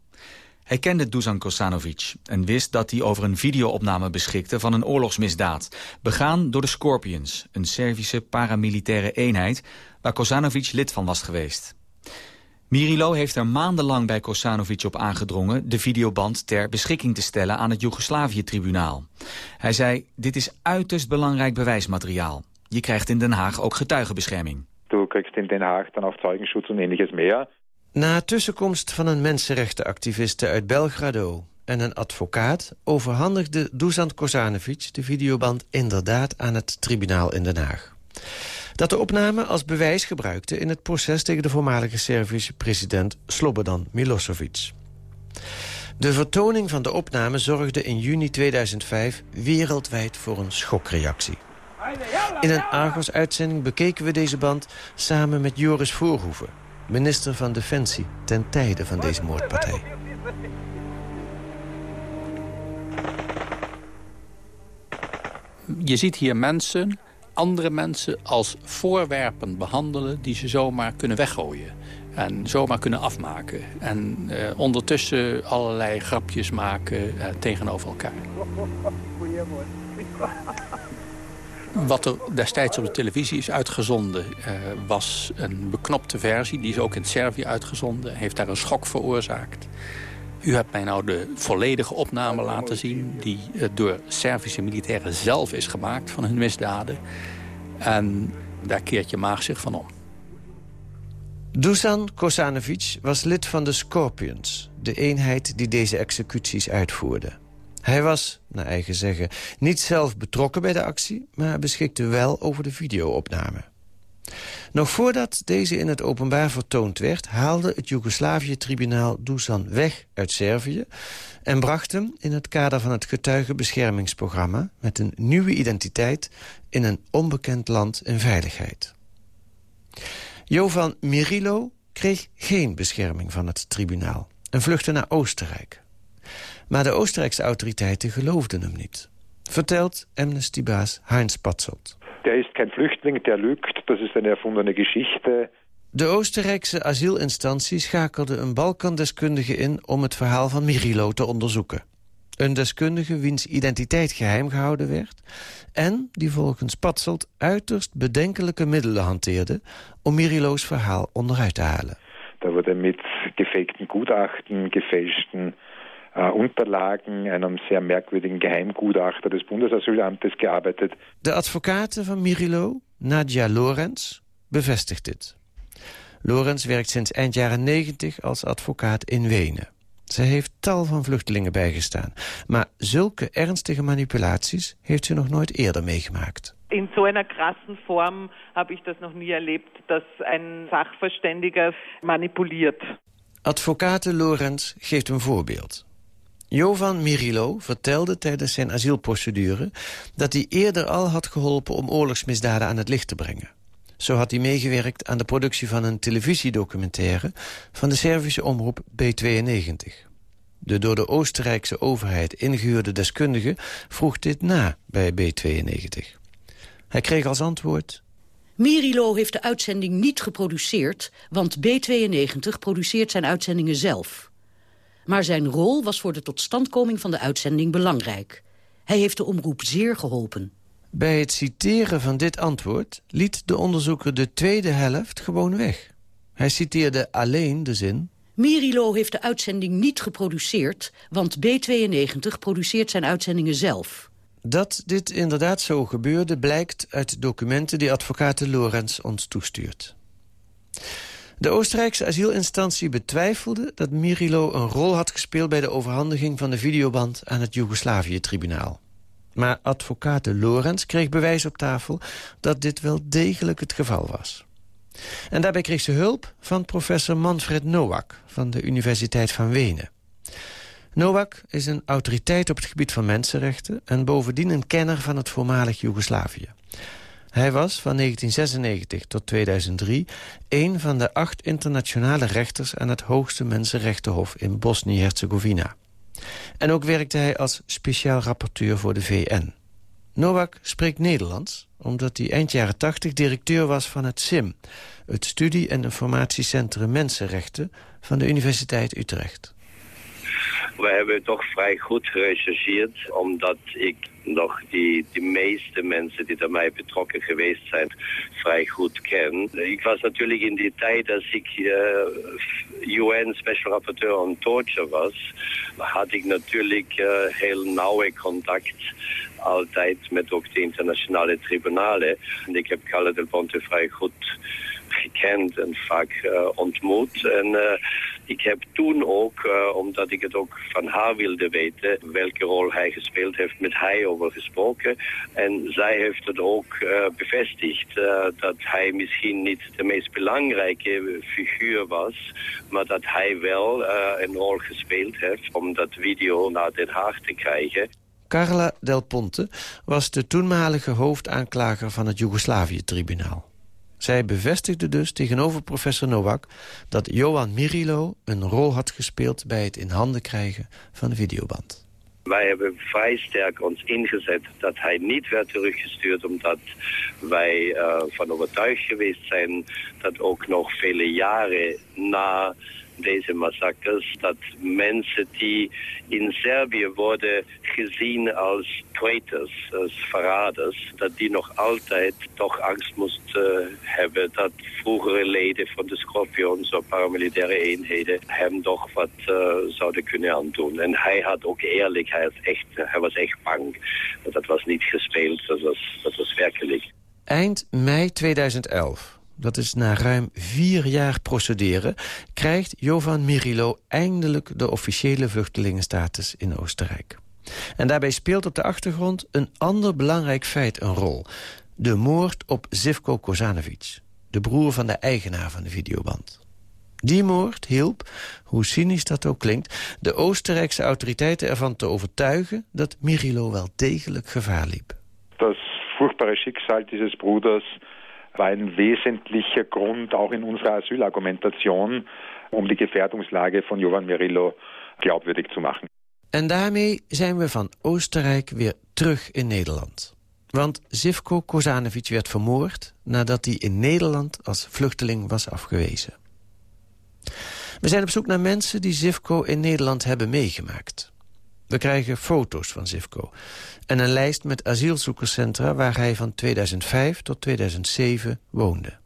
Hij kende Dusan Kosanovic en wist dat hij over een videoopname beschikte van een oorlogsmisdaad, begaan door de Scorpions, een Servische paramilitaire eenheid waar Kosanovic lid van was geweest. Mirilo heeft er maandenlang bij Kosanovic op aangedrongen... de videoband ter beschikking te stellen aan het Joegoslavië-tribunaal. Hij zei, dit is uiterst belangrijk bewijsmateriaal. Je krijgt in Den Haag ook getuigenbescherming. Du kriegst in Den Haag dan ook Zeugenschutz en ähnliches meer. Na tussenkomst van een mensenrechtenactiviste uit Belgrado en een advocaat... overhandigde Dusan Kosanovic de videoband inderdaad aan het tribunaal in Den Haag dat de opname als bewijs gebruikte in het proces tegen de voormalige Servische president Slobodan Milosevic. De vertoning van de opname zorgde in juni 2005 wereldwijd voor een schokreactie. In een Argos-uitzending bekeken we deze band samen met Joris Voorhoeven... minister van Defensie ten tijde van deze moordpartij. Je ziet hier mensen andere mensen als voorwerpen behandelen... die ze zomaar kunnen weggooien en zomaar kunnen afmaken. En uh, ondertussen allerlei grapjes maken uh, tegenover elkaar. Wat er destijds op de televisie is uitgezonden... Uh, was een beknopte versie. Die is ook in Servië uitgezonden. Heeft daar een schok veroorzaakt. U hebt mij nou de volledige opname laten zien... die door Servische militairen zelf is gemaakt van hun misdaden. En daar keert je maag zich van om. Dusan Kosanovic was lid van de Scorpions... de eenheid die deze executies uitvoerde. Hij was, naar eigen zeggen, niet zelf betrokken bij de actie... maar beschikte wel over de videoopname. Nog voordat deze in het openbaar vertoond werd... haalde het Joegoslavië-tribunaal Dusan weg uit Servië... en bracht hem in het kader van het getuigenbeschermingsprogramma... met een nieuwe identiteit in een onbekend land in veiligheid. Jovan Mirilo kreeg geen bescherming van het tribunaal en vluchtte naar Oostenrijk. Maar de Oostenrijkse autoriteiten geloofden hem niet. Vertelt Amnesty-baas Heinz Patzold. Der ist kein Flüchtling, der lügt, das ist eine erfundene Geschichte. De Oostenrijkse asielinstantie schakelde een Balkandeskundige in... om het verhaal van Mirilo te onderzoeken. Een deskundige wiens identiteit geheim gehouden werd... en die volgens Patselt uiterst bedenkelijke middelen hanteerde... om Mirilo's verhaal onderuit te halen. Da wurde mit gefakten Gutachten, gefälschten äh, Unterlagen, einem sehr merkwürdigen Geheimgutachter des Bundesasylamtes gearbeitet. De advocaten van Mirilo, Nadja Lorenz, bevestigt dit. Lorenz werkt sinds eind jaren 90 als advocaat in Wenen. Ze heeft tal van vluchtelingen bijgestaan. Maar zulke ernstige manipulaties heeft ze nog nooit eerder meegemaakt. In so einer krassen Form habe ich das noch nie erlebt, dass ein Sachverständiger manipuliert. Advocate Lorenz geeft een voorbeeld. Jovan Mirilo vertelde tijdens zijn asielprocedure... dat hij eerder al had geholpen om oorlogsmisdaden aan het licht te brengen. Zo had hij meegewerkt aan de productie van een televisiedocumentaire... van de Servische omroep B92. De door de Oostenrijkse overheid ingehuurde deskundige vroeg dit na bij B92. Hij kreeg als antwoord... Mirilo heeft de uitzending niet geproduceerd... want B92 produceert zijn uitzendingen zelf. Maar zijn rol was voor de totstandkoming van de uitzending belangrijk. Hij heeft de omroep zeer geholpen. Bij het citeren van dit antwoord liet de onderzoeker de tweede helft gewoon weg. Hij citeerde alleen de zin... Mirilo heeft de uitzending niet geproduceerd... want B92 produceert zijn uitzendingen zelf. Dat dit inderdaad zo gebeurde blijkt uit documenten die advocaat Lorenz ons toestuurt. De Oostenrijkse asielinstantie betwijfelde dat Mirilo een rol had gespeeld... bij de overhandiging van de videoband aan het Joegoslavië-tribunaal. Maar advocaat Lorenz kreeg bewijs op tafel dat dit wel degelijk het geval was. En daarbij kreeg ze hulp van professor Manfred Nowak van de Universiteit van Wenen. Nowak is een autoriteit op het gebied van mensenrechten... en bovendien een kenner van het voormalig Joegoslavië. Hij was van 1996 tot 2003 een van de acht internationale rechters... aan het hoogste mensenrechtenhof in Bosnië-Herzegovina. En ook werkte hij als speciaal rapporteur voor de VN. Nowak spreekt Nederlands, omdat hij eind jaren 80 directeur was van het SIM... het Studie- en Informatiecentrum Mensenrechten van de Universiteit Utrecht. We hebben toch vrij goed gerechercheerd, omdat ik nog die, die meeste mensen die daarbij betrokken geweest zijn vrij goed ken. Ik was natuurlijk in die tijd als ik uh, UN Special Rapporteur on Torture was, had ik natuurlijk uh, heel nauwe contact altijd met ook de internationale tribunalen. En ik heb Carla Del Ponte vrij goed gekend en vaak uh, ontmoet. En ik heb toen ook, uh, omdat ik het ook van haar wilde weten, welke rol hij gespeeld heeft, met hij over gesproken. En zij heeft het ook bevestigd dat hij misschien niet de meest belangrijke figuur was, maar dat hij wel een rol gespeeld heeft om dat video naar Den Haag te krijgen. Carla Del Ponte was de toenmalige hoofdaanklager van het Joegoslavië-tribunaal. Zij bevestigde dus tegenover professor Nowak dat Johan Mirilo een rol had gespeeld bij het in handen krijgen van de videoband. Wij hebben vrij sterk ons ingezet dat hij niet werd teruggestuurd... omdat wij uh, van overtuigd geweest zijn dat ook nog vele jaren na deze massacres, dat mensen die in Servië worden gezien als traitors, als verraders, dat die nog altijd toch angst moesten hebben dat vroegere leden van de Scorpions of paramilitaire eenheden hem toch wat uh, zouden kunnen aandoen. En hij had ook eerlijk, hij, was echt, hij was echt bang. Dat was niet gespeeld, dat was, dat was werkelijk. Eind mei 2011 dat is na ruim vier jaar procederen... krijgt Jovan Mirilo eindelijk de officiële vluchtelingenstatus in Oostenrijk. En daarbij speelt op de achtergrond een ander belangrijk feit een rol. De moord op Zivko Kozanovic, de broer van de eigenaar van de videoband. Die moord hielp, hoe cynisch dat ook klinkt... de Oostenrijkse autoriteiten ervan te overtuigen... dat Mirilo wel degelijk gevaar liep. Dat furchtbare Schicksal dieses Bruders war ein wesentlicher Grund auch in unserer Asylargumentation, um die Gefährdungslage von Jovan Merillo glaubwürdig zu machen. En daarmee zijn we van Oostenrijk weer terug in Nederland. Want Zivko Kozanovic werd vermoord nadat hij in Nederland als vluchteling was afgewezen. We zijn op zoek naar mensen die Zivko in Nederland hebben meegemaakt. We krijgen foto's van Zivko en een lijst met asielzoekerscentra... waar hij van 2005 tot 2007 woonde.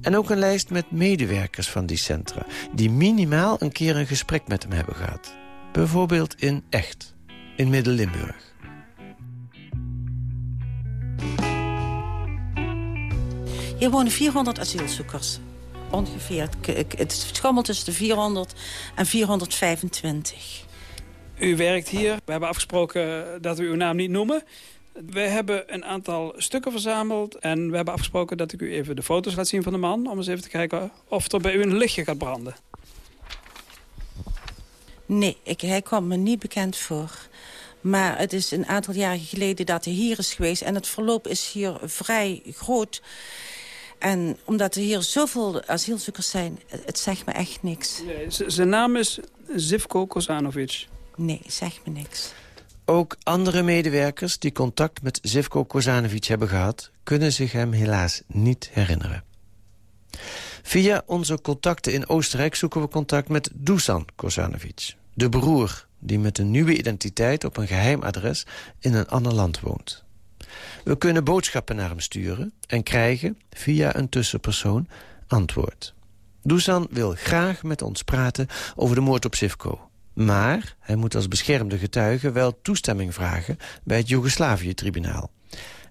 En ook een lijst met medewerkers van die centra... die minimaal een keer een gesprek met hem hebben gehad. Bijvoorbeeld in Echt, in Midden-Limburg. Hier wonen 400 asielzoekers. Ongeveer. Het schommelt tussen de 400 en 425. U werkt hier. We hebben afgesproken dat we uw naam niet noemen. We hebben een aantal stukken verzameld. En we hebben afgesproken dat ik u even de foto's laat zien van de man. Om eens even te kijken of er bij u een lichtje gaat branden. Nee, ik, hij kwam me niet bekend voor. Maar het is een aantal jaren geleden dat hij hier is geweest. En het verloop is hier vrij groot. En omdat er hier zoveel asielzoekers zijn, het zegt me echt niks. Nee, zijn naam is Zivko Kozanovic. Nee, zegt me niks. Ook andere medewerkers die contact met Zivko Kozanovic hebben gehad... kunnen zich hem helaas niet herinneren. Via onze contacten in Oostenrijk zoeken we contact met Dusan Kozanovic. De broer die met een nieuwe identiteit op een geheim adres in een ander land woont. We kunnen boodschappen naar hem sturen en krijgen, via een tussenpersoon, antwoord. Dusan wil graag met ons praten over de moord op Sivko. Maar hij moet als beschermde getuige wel toestemming vragen bij het Joegoslavië-tribunaal.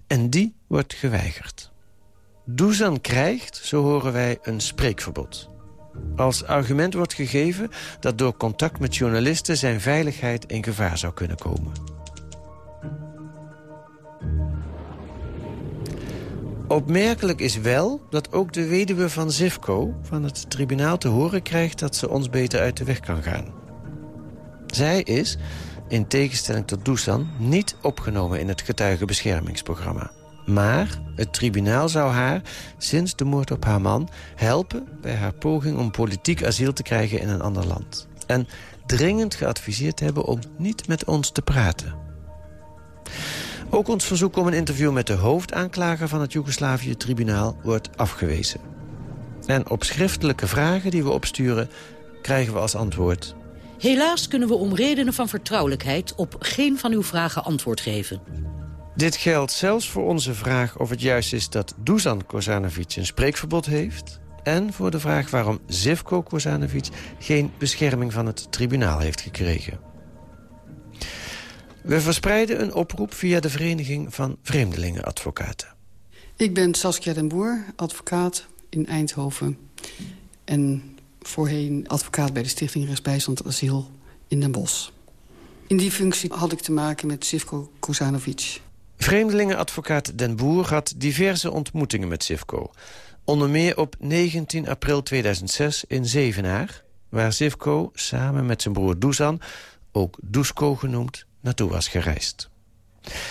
En die wordt geweigerd. Dusan krijgt, zo horen wij, een spreekverbod. Als argument wordt gegeven dat door contact met journalisten... zijn veiligheid in gevaar zou kunnen komen. Opmerkelijk is wel dat ook de weduwe van Zivko van het tribunaal te horen krijgt... dat ze ons beter uit de weg kan gaan. Zij is, in tegenstelling tot Dusan, niet opgenomen in het getuigenbeschermingsprogramma. Maar het tribunaal zou haar, sinds de moord op haar man... helpen bij haar poging om politiek asiel te krijgen in een ander land. En dringend geadviseerd hebben om niet met ons te praten. Ook ons verzoek om een interview met de hoofdaanklager van het Joegoslavië-tribunaal wordt afgewezen. En op schriftelijke vragen die we opsturen krijgen we als antwoord... Helaas kunnen we om redenen van vertrouwelijkheid op geen van uw vragen antwoord geven. Dit geldt zelfs voor onze vraag of het juist is dat Dusan Kozanovic een spreekverbod heeft... en voor de vraag waarom Zivko Kozanovic geen bescherming van het tribunaal heeft gekregen. We verspreiden een oproep via de Vereniging van Vreemdelingenadvocaten. Ik ben Saskia den Boer, advocaat in Eindhoven. En voorheen advocaat bij de Stichting Rechtsbijstand Asiel in Den Bosch. In die functie had ik te maken met Sivko Kozanovic. Vreemdelingenadvocaat Den Boer had diverse ontmoetingen met Sivko. Onder meer op 19 april 2006 in Zevenaar... waar Sivko samen met zijn broer Dusan, ook Dusko genoemd, naartoe was gereisd.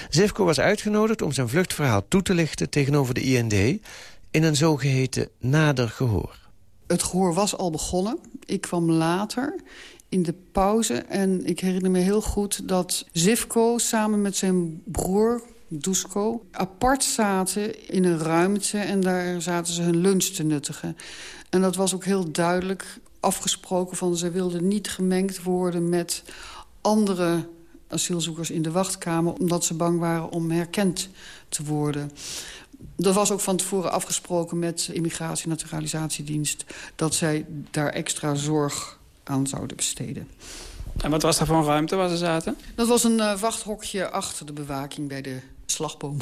Zivko was uitgenodigd om zijn vluchtverhaal toe te lichten tegenover de IND... in een zogeheten nader gehoor. Het gehoor was al begonnen. Ik kwam later in de pauze en ik herinner me heel goed... dat Zivko samen met zijn broer Dusko apart zaten in een ruimte... en daar zaten ze hun lunch te nuttigen. En dat was ook heel duidelijk afgesproken van... ze wilden niet gemengd worden met andere asielzoekers in de wachtkamer... omdat ze bang waren om herkend te worden. Dat was ook van tevoren afgesproken met Immigratie- en Naturalisatiedienst... dat zij daar extra zorg aan zouden besteden. En wat was dat voor een ruimte waar ze zaten? Dat was een uh, wachthokje achter de bewaking bij de slagboom.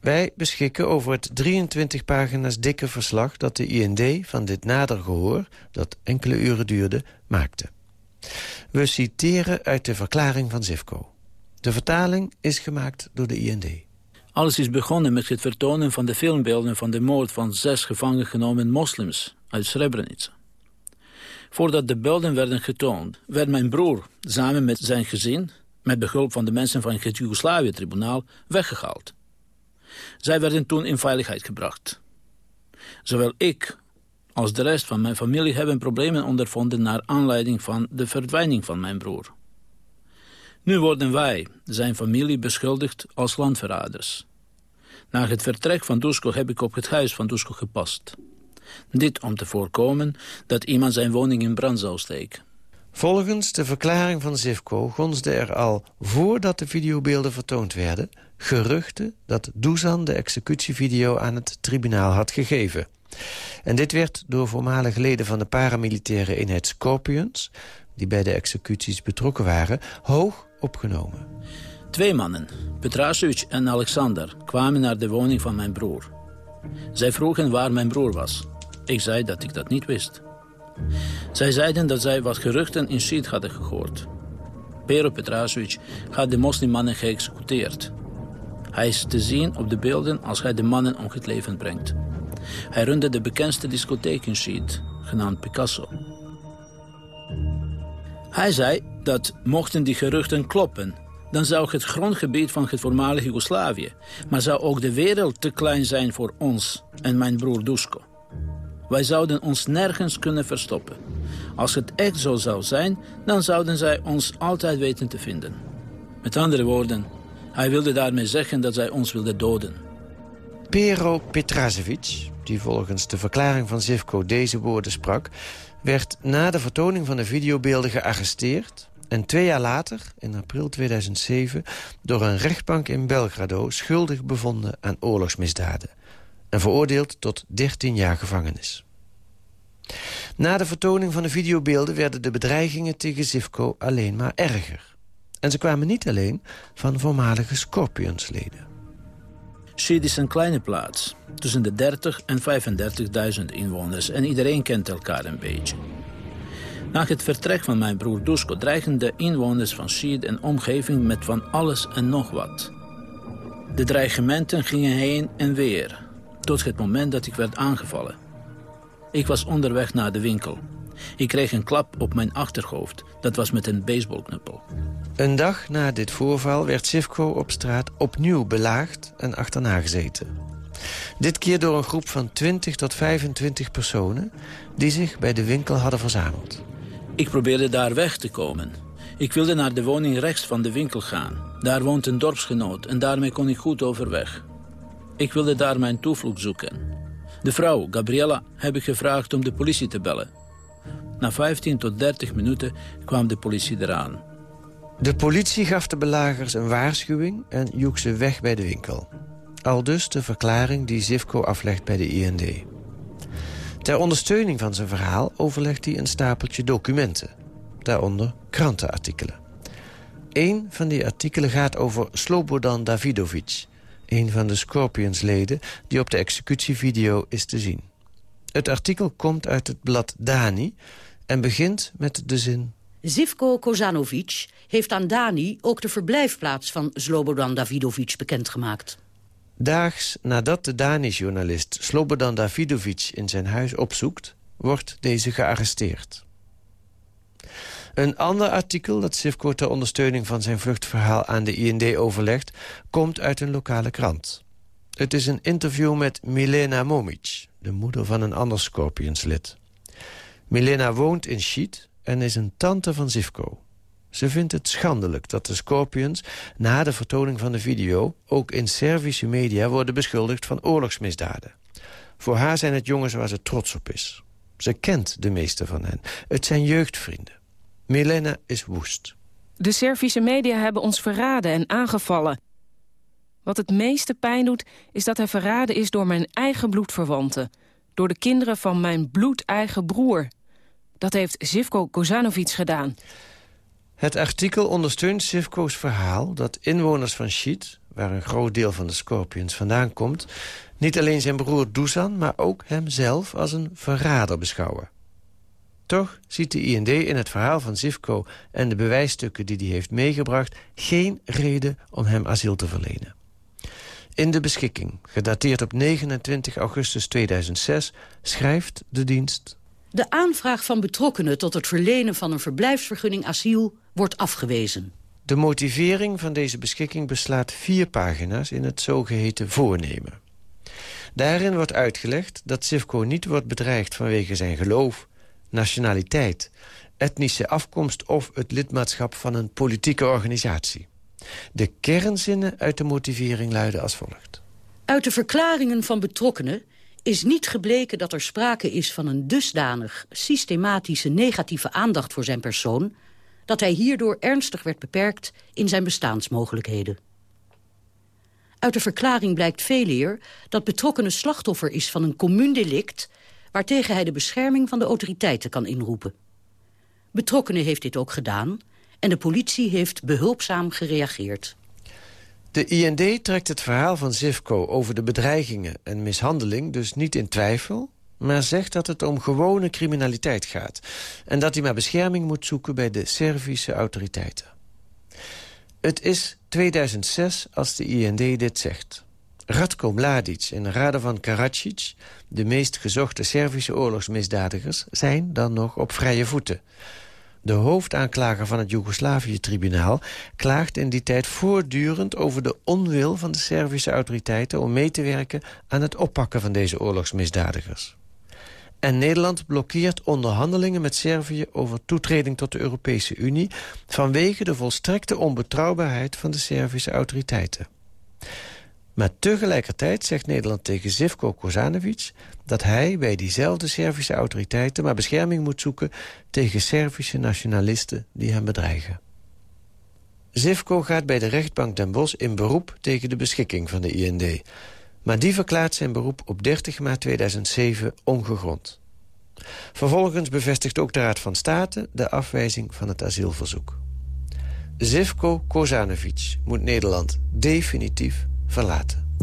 Wij beschikken over het 23 pagina's dikke verslag... dat de IND van dit nader gehoor, dat enkele uren duurde, maakte. We citeren uit de verklaring van Zivko. De vertaling is gemaakt door de IND. Alles is begonnen met het vertonen van de filmbeelden van de moord van zes gevangen genomen moslims uit Srebrenica. Voordat de beelden werden getoond, werd mijn broer samen met zijn gezin, met behulp van de mensen van het Joegoslavië-tribunaal, weggehaald. Zij werden toen in veiligheid gebracht. Zowel ik als de rest van mijn familie hebben problemen ondervonden... naar aanleiding van de verdwijning van mijn broer. Nu worden wij, zijn familie, beschuldigd als landverraders. Na het vertrek van Dusko heb ik op het huis van Dusko gepast. Dit om te voorkomen dat iemand zijn woning in brand zou steken. Volgens de verklaring van Zivko gonsde er al voordat de videobeelden vertoond werden... geruchten dat Dusan de executievideo aan het tribunaal had gegeven. En dit werd door voormalige leden van de paramilitaire eenheid Scorpions... die bij de executies betrokken waren, hoog opgenomen. Twee mannen, Petrasiewicz en Alexander, kwamen naar de woning van mijn broer. Zij vroegen waar mijn broer was. Ik zei dat ik dat niet wist. Zij zeiden dat zij wat geruchten in Siet hadden gehoord. Pero Petrasiewicz had de moslimmannen geëxecuteerd. Hij is te zien op de beelden als hij de mannen om het leven brengt. Hij runde de bekendste discotheek in Siet, genaamd Picasso. Hij zei dat mochten die geruchten kloppen... dan zou het grondgebied van het voormalige Joegoslavië... maar zou ook de wereld te klein zijn voor ons en mijn broer Dusko. Wij zouden ons nergens kunnen verstoppen. Als het echt zo zou zijn, dan zouden zij ons altijd weten te vinden. Met andere woorden, hij wilde daarmee zeggen dat zij ons wilden doden. Pero Petrasevic, die volgens de verklaring van Zivko deze woorden sprak... werd na de vertoning van de videobeelden gearresteerd... en twee jaar later, in april 2007... door een rechtbank in Belgrado schuldig bevonden aan oorlogsmisdaden... en veroordeeld tot 13 jaar gevangenis. Na de vertoning van de videobeelden werden de bedreigingen tegen Zivko alleen maar erger. En ze kwamen niet alleen van voormalige Scorpionsleden. Schied is een kleine plaats, tussen de 30 en 35.000 inwoners en iedereen kent elkaar een beetje. Na het vertrek van mijn broer Dusko dreigen de inwoners van Schied en omgeving met van alles en nog wat. De dreigementen gingen heen en weer, tot het moment dat ik werd aangevallen. Ik was onderweg naar de winkel. Ik kreeg een klap op mijn achterhoofd. Dat was met een baseballknuppel. Een dag na dit voorval werd Sivko op straat opnieuw belaagd en achterna gezeten. Dit keer door een groep van 20 tot 25 personen... die zich bij de winkel hadden verzameld. Ik probeerde daar weg te komen. Ik wilde naar de woning rechts van de winkel gaan. Daar woont een dorpsgenoot en daarmee kon ik goed overweg. Ik wilde daar mijn toevlucht zoeken. De vrouw, Gabriella, heb ik gevraagd om de politie te bellen. Na 15 tot 30 minuten kwam de politie eraan. De politie gaf de belagers een waarschuwing en joeg ze weg bij de winkel. Al dus de verklaring die Zivko aflegt bij de IND. Ter ondersteuning van zijn verhaal overlegt hij een stapeltje documenten. Daaronder krantenartikelen. Eén van die artikelen gaat over Slobodan Davidovic een van de Scorpions-leden die op de executievideo is te zien. Het artikel komt uit het blad Dani en begint met de zin... Zivko Kozanovic heeft aan Dani ook de verblijfplaats van Slobodan Davidovic bekendgemaakt. Daags nadat de Dani-journalist Slobodan Davidovic in zijn huis opzoekt... wordt deze gearresteerd. Een ander artikel dat Sivko ter ondersteuning van zijn vluchtverhaal aan de IND overlegt... komt uit een lokale krant. Het is een interview met Milena Momic, de moeder van een ander Scorpionslid. Milena woont in Schiet en is een tante van Sivko. Ze vindt het schandelijk dat de Scorpions na de vertoning van de video... ook in Servische media worden beschuldigd van oorlogsmisdaden. Voor haar zijn het jongens waar ze trots op is. Ze kent de meeste van hen. Het zijn jeugdvrienden. Milena is woest. De Servische media hebben ons verraden en aangevallen. Wat het meeste pijn doet, is dat hij verraden is door mijn eigen bloedverwanten. Door de kinderen van mijn bloedeigen broer. Dat heeft Zivko Kozanovic gedaan. Het artikel ondersteunt Sivko's verhaal dat inwoners van Schiet... waar een groot deel van de Scorpions vandaan komt... niet alleen zijn broer Dusan, maar ook hemzelf als een verrader beschouwen. Toch ziet de IND in het verhaal van Zivko en de bewijsstukken die hij heeft meegebracht... geen reden om hem asiel te verlenen. In de beschikking, gedateerd op 29 augustus 2006, schrijft de dienst... De aanvraag van betrokkenen tot het verlenen van een verblijfsvergunning asiel wordt afgewezen. De motivering van deze beschikking beslaat vier pagina's in het zogeheten voornemen. Daarin wordt uitgelegd dat Sivko niet wordt bedreigd vanwege zijn geloof, nationaliteit, etnische afkomst of het lidmaatschap van een politieke organisatie. De kernzinnen uit de motivering luiden als volgt. Uit de verklaringen van betrokkenen is niet gebleken dat er sprake is van een dusdanig systematische negatieve aandacht voor zijn persoon, dat hij hierdoor ernstig werd beperkt in zijn bestaansmogelijkheden. Uit de verklaring blijkt veeleer dat betrokkenen slachtoffer is van een commuundelict, waartegen hij de bescherming van de autoriteiten kan inroepen. Betrokkenen heeft dit ook gedaan en de politie heeft behulpzaam gereageerd. De IND trekt het verhaal van Zivko over de bedreigingen en mishandeling dus niet in twijfel, maar zegt dat het om gewone criminaliteit gaat en dat hij maar bescherming moet zoeken bij de Servische autoriteiten. Het is 2006 als de IND dit zegt. Ratko Mladic en Radovan Karadzic, de meest gezochte Servische oorlogsmisdadigers, zijn dan nog op vrije voeten. De hoofdaanklager van het Joegoslavië-tribunaal klaagt in die tijd voortdurend over de onwil van de Servische autoriteiten om mee te werken aan het oppakken van deze oorlogsmisdadigers. En Nederland blokkeert onderhandelingen met Servië over toetreding tot de Europese Unie vanwege de volstrekte onbetrouwbaarheid van de Servische autoriteiten. Maar tegelijkertijd zegt Nederland tegen Zivko Kozanovic... dat hij bij diezelfde Servische autoriteiten maar bescherming moet zoeken... tegen Servische nationalisten die hem bedreigen. Zivko gaat bij de rechtbank Den Bosch in beroep tegen de beschikking van de IND. Maar die verklaart zijn beroep op 30 maart 2007 ongegrond. Vervolgens bevestigt ook de Raad van State de afwijzing van het asielverzoek. Zivko Kozanovic moet Nederland definitief verlaten.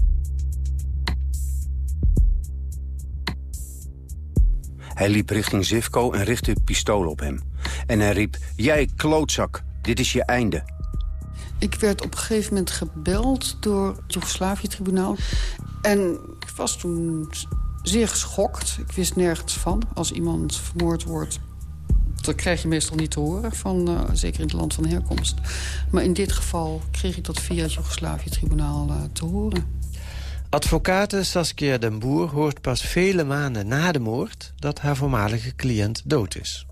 Hij liep richting Zivko en richtte het pistool op hem. En hij riep, jij klootzak, dit is je einde. Ik werd op een gegeven moment gebeld door het Joegoslavië-tribunaal. En ik was toen zeer geschokt. Ik wist nergens van. Als iemand vermoord wordt, dat krijg je meestal niet te horen. Van, uh, zeker in het land van herkomst. Maar in dit geval kreeg ik dat via het Joegoslavië-tribunaal uh, te horen. Advocate Saskia den Boer hoort pas vele maanden na de moord... dat haar voormalige cliënt dood is.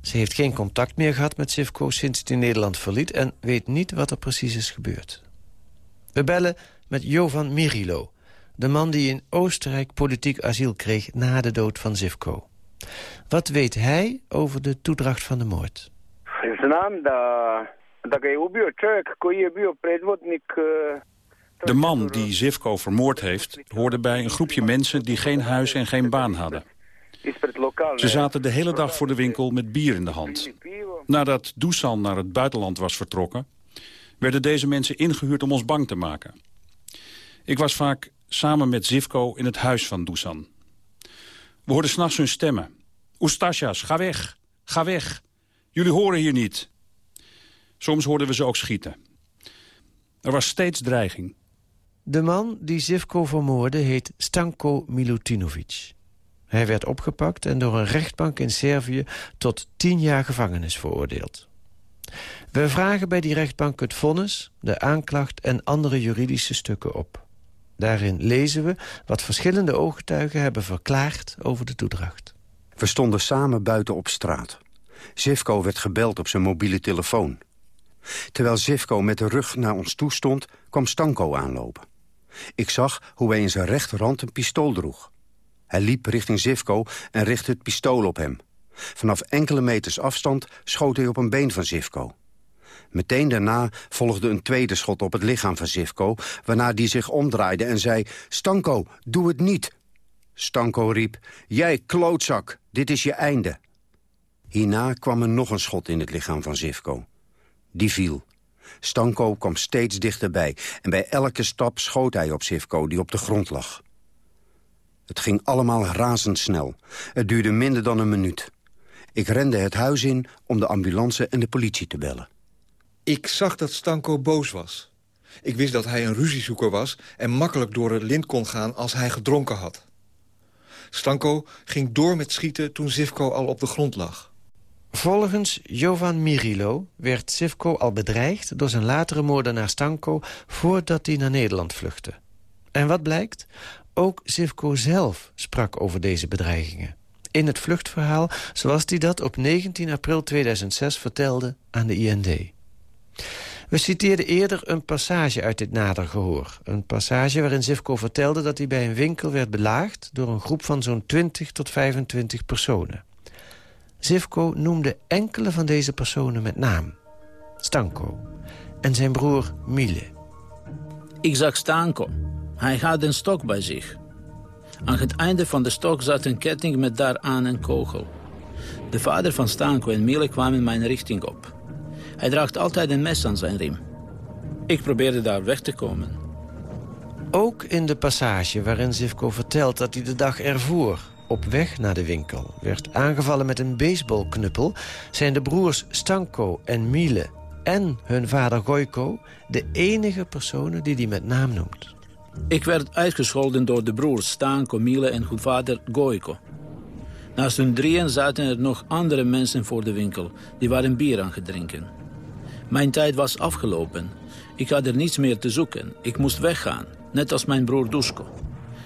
Ze heeft geen contact meer gehad met Sivko sinds het in Nederland verliet... en weet niet wat er precies is gebeurd. We bellen met Jovan Mirilo, de man die in Oostenrijk politiek asiel kreeg... na de dood van Zivko. Wat weet hij over de toedracht van de moord? De man die Zivko vermoord heeft... hoorde bij een groepje mensen die geen huis en geen baan hadden. Ze zaten de hele dag voor de winkel met bier in de hand. Nadat Dusan naar het buitenland was vertrokken... werden deze mensen ingehuurd om ons bang te maken. Ik was vaak samen met Zivko in het huis van Dusan. We hoorden s'nachts hun stemmen. Oestasjas, ga weg, ga weg. Jullie horen hier niet. Soms hoorden we ze ook schieten. Er was steeds dreiging. De man die Zivko vermoordde heet Stanko Milutinovic. Hij werd opgepakt en door een rechtbank in Servië tot tien jaar gevangenis veroordeeld. We vragen bij die rechtbank het vonnis, de aanklacht en andere juridische stukken op. Daarin lezen we wat verschillende ooggetuigen hebben verklaard over de toedracht. We stonden samen buiten op straat. Zivko werd gebeld op zijn mobiele telefoon. Terwijl Zivko met de rug naar ons toe stond, kwam Stanko aanlopen. Ik zag hoe hij in zijn rechterhand een pistool droeg. Hij liep richting Zivko en richtte het pistool op hem. Vanaf enkele meters afstand schoot hij op een been van Zivko. Meteen daarna volgde een tweede schot op het lichaam van Zivko... waarna die zich omdraaide en zei... Stanko, doe het niet. Stanko riep, jij klootzak, dit is je einde. Hierna kwam er nog een schot in het lichaam van Zivko. Die viel. Stanko kwam steeds dichterbij... en bij elke stap schoot hij op Zivko, die op de grond lag. Het ging allemaal razendsnel. Het duurde minder dan een minuut. Ik rende het huis in om de ambulance en de politie te bellen. Ik zag dat Stanko boos was. Ik wist dat hij een ruziezoeker was... en makkelijk door het lint kon gaan als hij gedronken had. Stanko ging door met schieten toen Zivko al op de grond lag. Volgens Jovan Mirilo werd Zivko al bedreigd... door zijn latere moordenaar Stanko voordat hij naar Nederland vluchtte. En wat blijkt? Ook Zivko zelf sprak over deze bedreigingen. In het vluchtverhaal zoals hij dat op 19 april 2006 vertelde aan de IND. We citeerden eerder een passage uit dit nader gehoor. Een passage waarin Zivko vertelde dat hij bij een winkel werd belaagd... door een groep van zo'n 20 tot 25 personen. Zivko noemde enkele van deze personen met naam. Stanko en zijn broer Mile. Ik zag Stanko. Hij had een stok bij zich. Aan het einde van de stok zat een ketting met daaraan een kogel. De vader van Stanko en Mile kwamen mijn richting op. Hij draagt altijd een mes aan zijn riem. Ik probeerde daar weg te komen. Ook in de passage waarin Zivko vertelt dat hij de dag ervoor... op weg naar de winkel werd aangevallen met een baseballknuppel... zijn de broers Stanko en Miele en hun vader Goiko... de enige personen die hij met naam noemt. Ik werd uitgescholden door de broers Stanko, Miele en goedvader Goiko. Naast hun drieën zaten er nog andere mensen voor de winkel. Die waren bier aan het drinken. Mijn tijd was afgelopen. Ik had er niets meer te zoeken. Ik moest weggaan, net als mijn broer Dusko.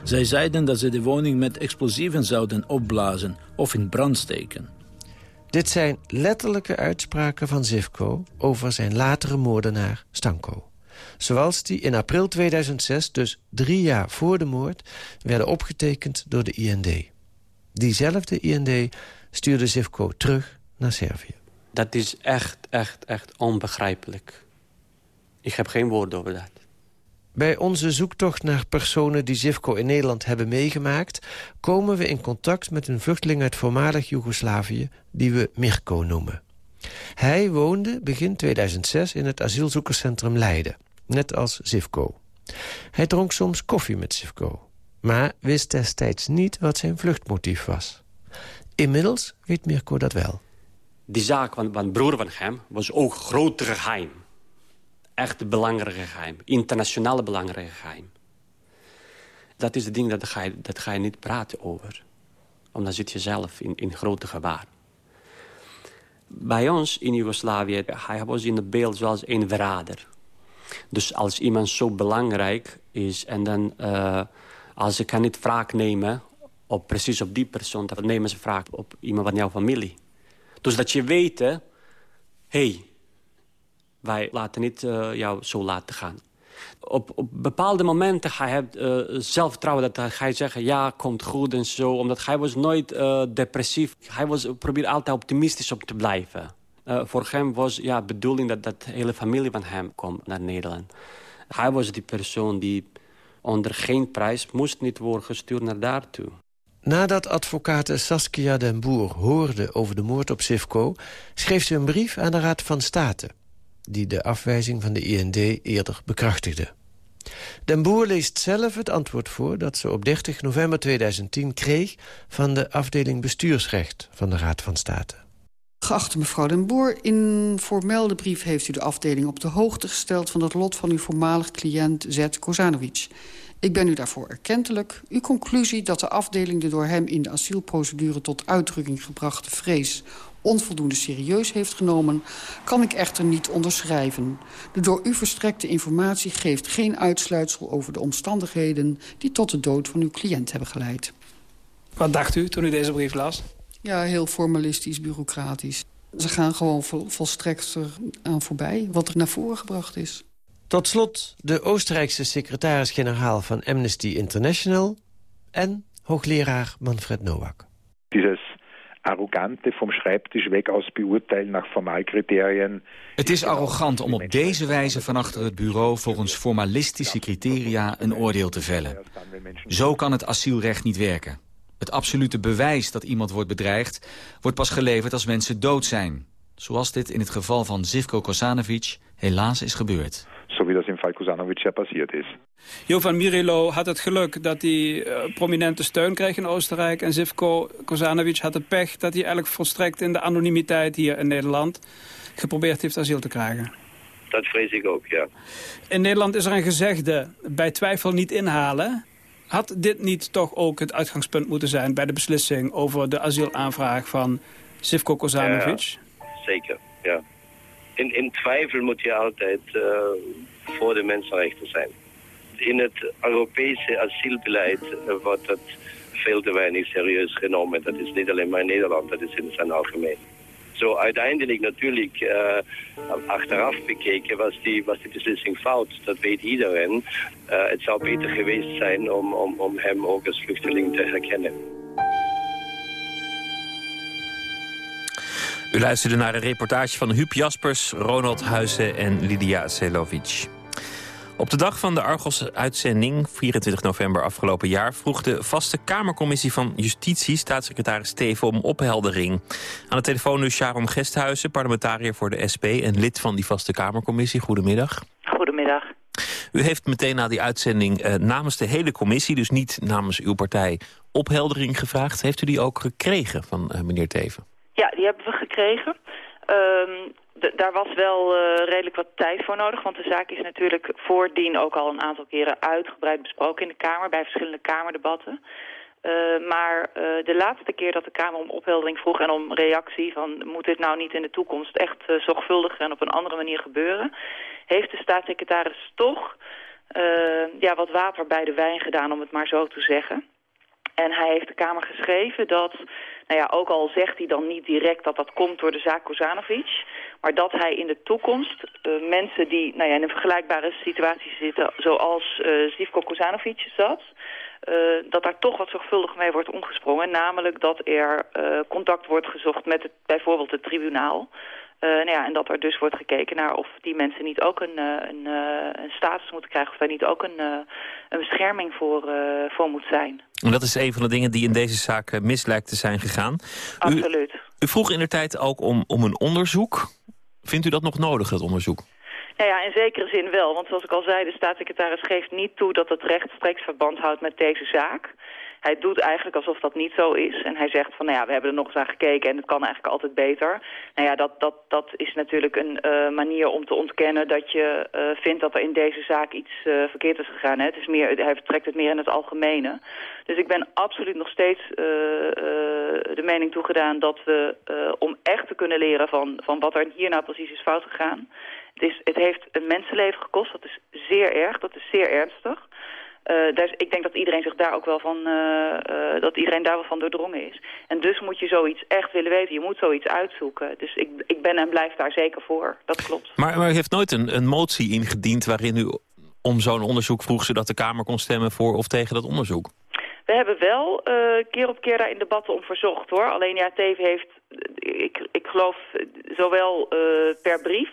Zij zeiden dat ze de woning met explosieven zouden opblazen of in brand steken. Dit zijn letterlijke uitspraken van Zivko over zijn latere moordenaar Stanko. Zoals die in april 2006, dus drie jaar voor de moord, werden opgetekend door de IND. Diezelfde IND stuurde Zivko terug naar Servië. Dat is echt, echt, echt onbegrijpelijk. Ik heb geen woorden over dat. Bij onze zoektocht naar personen die Zivko in Nederland hebben meegemaakt... komen we in contact met een vluchteling uit voormalig Joegoslavië... die we Mirko noemen. Hij woonde begin 2006 in het asielzoekerscentrum Leiden. Net als Zivko. Hij dronk soms koffie met Zivko. Maar wist destijds niet wat zijn vluchtmotief was. Inmiddels weet Mirko dat wel die zaak van, van broer van hem was ook groter geheim. Echt belangrijk geheim. Internationaal belangrijk geheim. Dat is het ding, dat ga je, dat ga je niet praten over. Omdat zit je zelf in, in grote gevaar. Bij ons in Joegoslavië, hij was in het beeld zoals een verrader. Dus als iemand zo belangrijk is en dan... Uh, als ze kan niet wraak nemen op precies op die persoon... dan nemen ze wraak op iemand van jouw familie. Dus dat je weet, hé, hey, wij laten niet uh, jou zo laten gaan. Op, op bepaalde momenten ga je uh, zelfvertrouwen dat hij zeggen... ja, komt goed en zo. Omdat hij was nooit uh, depressief. Hij was, probeerde altijd optimistisch op te blijven. voor hem was ja, bedoeling dat, dat hele familie van hem komt naar Nederland. Hij was die persoon die onder geen prijs moest niet worden gestuurd naar daartoe. Nadat advocaat Saskia den Boer hoorde over de moord op Sivko... schreef ze een brief aan de Raad van State... die de afwijzing van de IND eerder bekrachtigde. Den Boer leest zelf het antwoord voor dat ze op 30 november 2010 kreeg... van de afdeling bestuursrecht van de Raad van State. Geachte mevrouw Den Boer, in voormelde brief heeft u de afdeling op de hoogte gesteld... van het lot van uw voormalig cliënt Z. Kozanovic... Ik ben u daarvoor erkentelijk. Uw conclusie dat de afdeling de door hem in de asielprocedure... tot uitdrukking gebrachte vrees onvoldoende serieus heeft genomen... kan ik echter niet onderschrijven. De door u verstrekte informatie geeft geen uitsluitsel over de omstandigheden... die tot de dood van uw cliënt hebben geleid. Wat dacht u toen u deze brief las? Ja, heel formalistisch, bureaucratisch. Ze gaan gewoon vol, volstrekt aan voorbij wat er naar voren gebracht is. Tot slot de Oostenrijkse secretaris-generaal van Amnesty International... en hoogleraar Manfred Nowak. Dieses arrogante vom Schreibtisch weg aus beurteilen nach Formalkriterien. Het is arrogant om op deze wijze van achter het bureau volgens formalistische criteria een oordeel te vellen. Zo kan het asielrecht niet werken. Het absolute bewijs dat iemand wordt bedreigd wordt pas geleverd als mensen dood zijn. Zoals dit in het geval van Zivko Kosanovic helaas is gebeurd zo wie dat in Fall Kozanovic ja passiert is. Jovan Mirilo had het geluk dat hij uh, prominente steun kreeg in Oostenrijk... en Zivko Kozanovic had het pech dat hij eigenlijk volstrekt in de anonimiteit hier in Nederland... geprobeerd heeft asiel te krijgen. Dat vrees ik ook, ja. In Nederland is er een gezegde, bij twijfel niet inhalen. Had dit niet toch ook het uitgangspunt moeten zijn... bij de beslissing over de asielaanvraag van Zivko Kozanovic? Zeker, ja in, in twijfel moet je altijd uh, voor de mensenrechten zijn. in het Europese asielbeleid wordt dat veel te weinig serieus genomen. Dat is niet alleen maar in Nederland, dat is in zijn algemeen. Zo uiteindelijk natuurlijk uh, achteraf bekeken was die, was die beslissing fout. Dat weet iedereen. Het zou beter geweest zijn om hem ook als vluchteling te herkennen. U luisterde naar een reportage van Huub Jaspers, Ronald Huizen en Lydia Selovic. Op de dag van de Argos-uitzending, 24 november afgelopen jaar... vroeg de vaste Kamercommissie van Justitie staatssecretaris Steven om opheldering. Aan de telefoon nu Sharon Gesthuizen, parlementariër voor de SP... en lid van die vaste Kamercommissie. Goedemiddag. Goedemiddag. U heeft meteen na die uitzending eh, namens de hele commissie... dus niet namens uw partij, opheldering gevraagd. Heeft u die ook gekregen van uh, meneer Teven? Ja, die hebben we gekregen. Um, daar was wel uh, redelijk wat tijd voor nodig. Want de zaak is natuurlijk voordien ook al een aantal keren uitgebreid besproken in de Kamer. Bij verschillende Kamerdebatten. Uh, maar uh, de laatste keer dat de Kamer om opheldering vroeg en om reactie van moet dit nou niet in de toekomst echt zorgvuldiger en op een andere manier gebeuren, heeft de staatssecretaris toch ja, wat water bij de wijn gedaan om het maar zo te zeggen. En hij heeft de Kamer geschreven dat, nou ja, ook al zegt hij dan niet direct dat dat komt door de zaak Kozanovic, maar dat hij in de toekomst uh, mensen die nou ja, in een vergelijkbare situatie zitten, zoals uh, Zivko Kozanovic zat, uh, dat daar toch wat zorgvuldig mee wordt omgesprongen. Namelijk dat er contact wordt gezocht met het, bijvoorbeeld het tribunaal. Nou ja, en dat er dus wordt gekeken naar of die mensen niet ook een, een, een status moeten krijgen... of daar niet ook een, een bescherming voor, voor moet zijn. En dat is een van de dingen die in deze zaak mis lijkt te zijn gegaan. Absoluut. U, u vroeg in de tijd ook om, om een onderzoek. Vindt u dat nog nodig, dat onderzoek? Nou ja, in zekere zin wel. Want zoals ik al zei, de staatssecretaris geeft niet toe dat het rechtstreeks verband houdt met deze zaak hij doet eigenlijk alsof dat niet zo is. En hij zegt van, nou ja, we hebben er nog eens aan gekeken en het kan eigenlijk altijd beter. Nou ja, dat, dat, dat is natuurlijk een uh, manier om te ontkennen dat je uh, vindt dat er in deze zaak iets uh, verkeerd is gegaan. Het is meer, hij vertrekt het meer in het algemene. Dus ik ben absoluut nog steeds de mening toegedaan dat we, om echt te kunnen leren van, van wat er hier nou precies is fout gegaan... Het, is, het heeft een mensenleven gekost, dat is zeer erg, dat is zeer ernstig. Uh, dus ik denk dat iedereen zich daar ook wel van, uh, uh, dat iedereen daar wel van doordrongen is. En dus moet je zoiets echt willen weten. Je moet zoiets uitzoeken. Dus ik, ik ben en blijf daar zeker voor. Dat klopt. Maar, maar u heeft nooit een, een motie ingediend waarin u om zo'n onderzoek vroeg... zodat de Kamer kon stemmen voor of tegen dat onderzoek? We hebben wel keer op keer daar in debatten om verzocht, hoor. Alleen ja, Teven heeft, ik, ik geloof, zowel per brief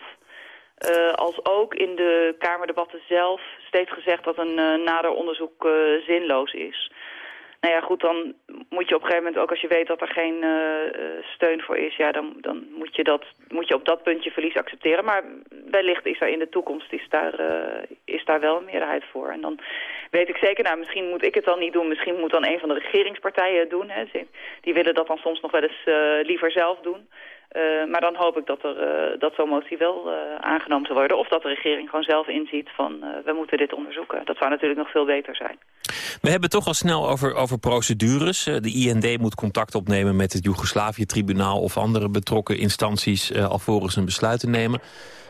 uh, als ook in de Kamerdebatten zelf steeds gezegd dat een uh, nader onderzoek uh, zinloos is. Nou ja, goed, dan moet je op een gegeven moment ook als je weet dat er geen steun voor is... ja, dan, dan moet, je dat, moet je op dat puntje verlies accepteren. Maar wellicht is er in de toekomst is daar, is daar wel een meerderheid voor. En dan weet ik zeker, nou, misschien moet ik het dan niet doen... misschien moet dan een van de regeringspartijen het doen. Hè. Die willen dat dan soms nog wel eens liever zelf doen... Uh, maar dan hoop ik dat, er, uh, dat zo'n motie wel uh, aangenomen zal worden. Of dat de regering gewoon zelf inziet van we moeten dit onderzoeken. Dat zou natuurlijk nog veel beter zijn. We hebben het toch al snel over, over procedures. de IND moet contact opnemen met het Joegoslavië-tribunaal... of andere betrokken instanties alvorens een besluit te nemen.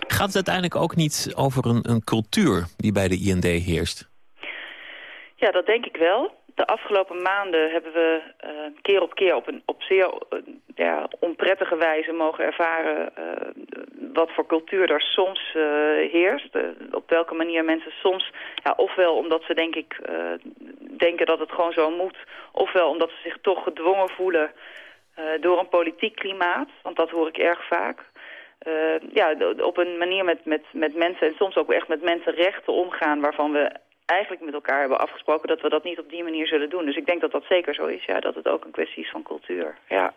Gaat het uiteindelijk ook niet over een, een cultuur die bij de IND heerst? Ja, dat denk ik wel de afgelopen maanden hebben we uh, keer op keer op een op zeer uh, ja, onprettige wijze mogen ervaren uh, wat voor cultuur er soms heerst. op welke manier mensen soms, ja, ofwel omdat ze denk ik denken dat het gewoon zo moet, ofwel omdat ze zich toch gedwongen voelen door een politiek klimaat, want dat hoor ik erg vaak. ja, op een manier met, met, met mensen en soms ook echt met mensenrechten omgaan waarvan we eigenlijk met elkaar hebben afgesproken dat we dat niet op die manier zullen doen. Dus ik denk dat dat zeker zo is, ja, dat het ook een kwestie is van cultuur. Ja.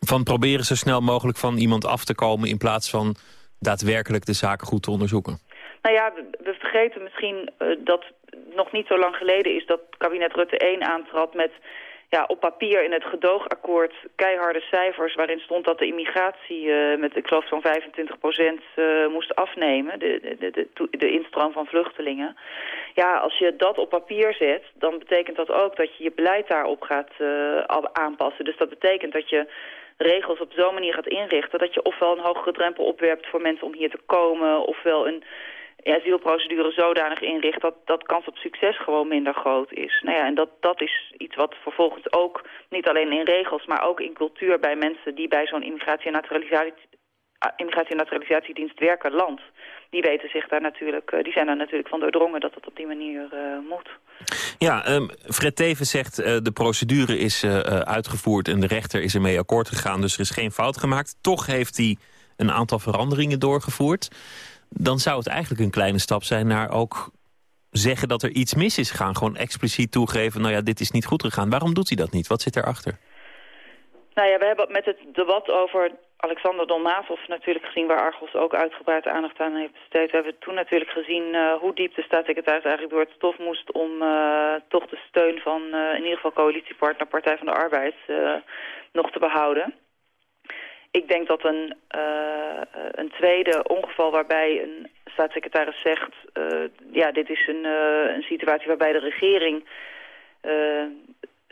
Van proberen zo snel mogelijk van iemand af te komen in plaats van daadwerkelijk de zaken goed te onderzoeken? Nou ja, we, vergeten misschien uh, dat nog niet zo lang geleden is dat kabinet Rutte 1 aantrad met ja, op papier in het gedoogakkoord keiharde cijfers... waarin stond dat de immigratie uh, met, ik geloof, zo'n 25 procent uh, moest afnemen. De, de, de, de, instroom van vluchtelingen. Ja, als je dat op papier zet, dan betekent dat ook dat je je beleid daarop gaat uh, aanpassen. Dus dat betekent dat je regels op zo'n manier gaat inrichten... dat je ofwel een hogere drempel opwerpt voor mensen om hier te komen... ofwel een asielprocedure zodanig inricht dat, dat kans op succes gewoon minder groot is. Nou ja, en dat, dat is iets wat vervolgens ook, niet alleen in regels, maar ook in cultuur bij mensen die bij zo'n immigratie- en naturalisatie, immigratie- en naturalisatiedienst werken land. Die weten zich daar natuurlijk, die zijn daar natuurlijk van doordrongen dat het op die manier uh, moet. Ja, um, Fred Teven zegt uh, de procedure is uitgevoerd en de rechter is ermee akkoord gegaan, dus er is geen fout gemaakt. Toch heeft hij een aantal veranderingen doorgevoerd. Dan zou het eigenlijk een kleine stap zijn naar ook zeggen dat er iets mis is gegaan. Gewoon expliciet toegeven, nou ja, dit is niet goed gegaan. Waarom doet hij dat niet? Wat zit erachter? Nou ja, we hebben met het debat over Alexander Dolmatov natuurlijk gezien... waar Argos ook uitgebreid aandacht aan heeft besteed. We hebben toen natuurlijk gezien uh, hoe diep de staatssecretaris eigenlijk door het stof moest... om uh, toch de steun van uh, in ieder geval coalitiepartner Partij van de Arbeid nog te behouden. Ik denk dat een, een tweede ongeval waarbij een staatssecretaris zegt... ja, dit is een, een situatie waarbij de regering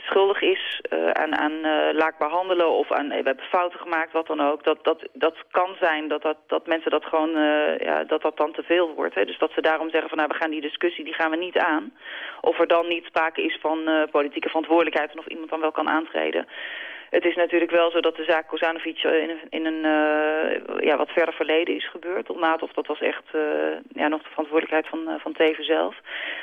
schuldig is uh, aan, aan uh, laakbaar handelen of aan we hebben fouten gemaakt, wat dan ook. Dat, dat, dat kan zijn dat, dat, dat mensen dat gewoon, uh, ja, dat dat dan te veel wordt. Hè? Dus dat ze daarom zeggen van nou we gaan die discussie, die gaan we niet aan. Of er dan niet sprake is van politieke verantwoordelijkheid en of iemand dan wel kan aantreden. Het is natuurlijk wel zo dat de zaak Kozanovic in, een, in een uh, ja, wat verder verleden is gebeurd. of dat was echt uh, ja, nog de verantwoordelijkheid van, van Teven zelf.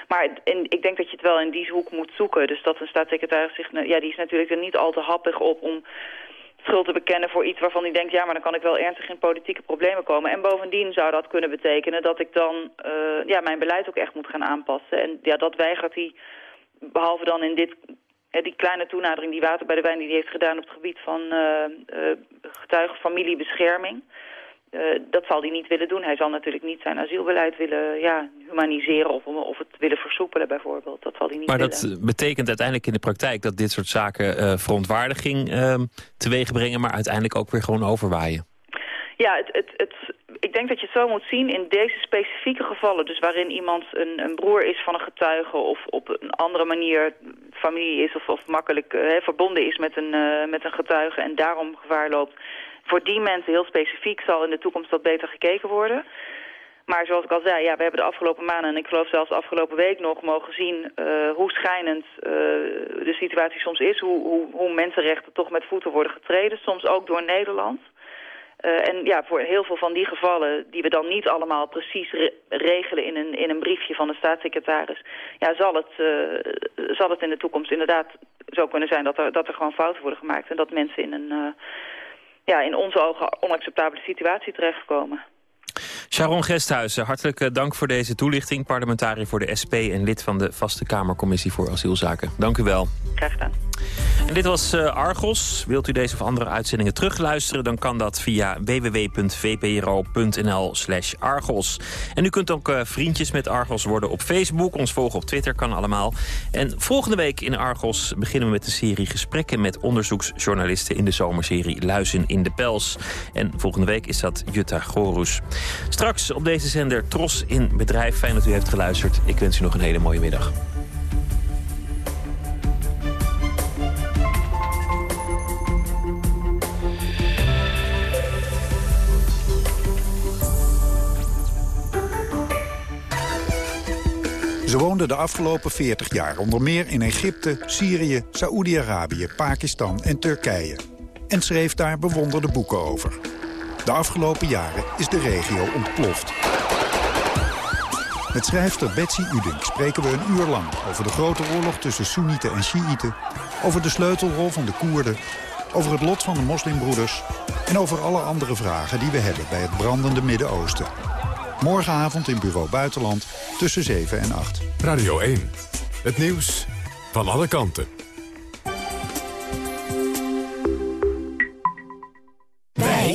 Maar in, ik denk dat je het wel in die hoek moet zoeken. Dus dat een staatssecretaris zich... Ja, die is natuurlijk er niet al te happig op om schuld te bekennen voor iets waarvan hij denkt... ja, maar dan kan ik wel ernstig in politieke problemen komen. En bovendien zou dat kunnen betekenen dat ik dan ja, mijn beleid ook echt moet gaan aanpassen. En ja, dat weigert hij, behalve dan in dit die kleine toenadering die Water bij de Wijn die heeft gedaan op het gebied van uh, uh, getuigen familiebescherming. Uh, dat zal hij niet willen doen. Hij zal natuurlijk niet zijn asielbeleid willen ja, humaniseren of, of het willen versoepelen bijvoorbeeld. Dat zal hij niet maar willen. dat betekent uiteindelijk in de praktijk dat dit soort zaken verontwaardiging ehm, teweeg brengen, maar uiteindelijk ook weer gewoon overwaaien. Ja, het, het, het, ik denk dat je het zo moet zien in deze specifieke gevallen. Dus waarin iemand een, een broer is van een getuige of op een andere manier familie is of, makkelijk uh, verbonden is met een, uh, met een getuige en daarom gevaar loopt. Voor die mensen heel specifiek zal in de toekomst wat beter gekeken worden. Maar zoals ik al zei, ja, we hebben de afgelopen maanden en ik geloof zelfs de afgelopen week nog mogen zien uh, hoe schijnend de situatie soms is. Hoe, hoe, hoe mensenrechten toch met voeten worden getreden, soms ook door Nederland. Uh, en ja, voor heel veel van die gevallen, die we dan niet allemaal precies re regelen in een, in een briefje van de staatssecretaris, ja, zal het, uh, zal het in de toekomst inderdaad zo kunnen zijn dat er, dat er gewoon fouten worden gemaakt en dat mensen in een, uh, ja, in onze ogen onacceptabele situatie terechtkomen. Sharon Gesthuizen, hartelijk dank voor deze toelichting. Parlementariër voor de SP en lid van de Vaste Kamercommissie voor Asielzaken. Dank u wel. Graag gedaan. En dit was uh, Argos. Wilt u deze of andere uitzendingen terugluisteren... dan kan dat via www.vpro.nl slash Argos. En u kunt ook uh, vriendjes met Argos worden op Facebook. Ons volgen op Twitter kan allemaal. En volgende week in Argos beginnen we met de serie gesprekken... met onderzoeksjournalisten in de zomerserie Luizen in de Pels. En volgende week is dat Jutta Gorus. Straks op deze zender Tros in Bedrijf. Fijn dat u heeft geluisterd. Ik wens u nog een hele mooie middag. Ze woonde de afgelopen 40 jaar onder meer in Egypte, Syrië, Saoedi-Arabië, Pakistan en Turkije. En schreef daar bewonderde boeken over. De afgelopen jaren is de regio ontploft. Met schrijfster Betsy Udink spreken we een uur lang over de grote oorlog tussen Soenieten en Shiiten, over de sleutelrol van de Koerden, over het lot van de moslimbroeders en over alle andere vragen die we hebben bij het brandende Midden-Oosten. Morgenavond in Bureau Buitenland tussen 7 en 8. Radio 1. Het nieuws van alle kanten.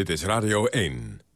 Dit is Radio 1.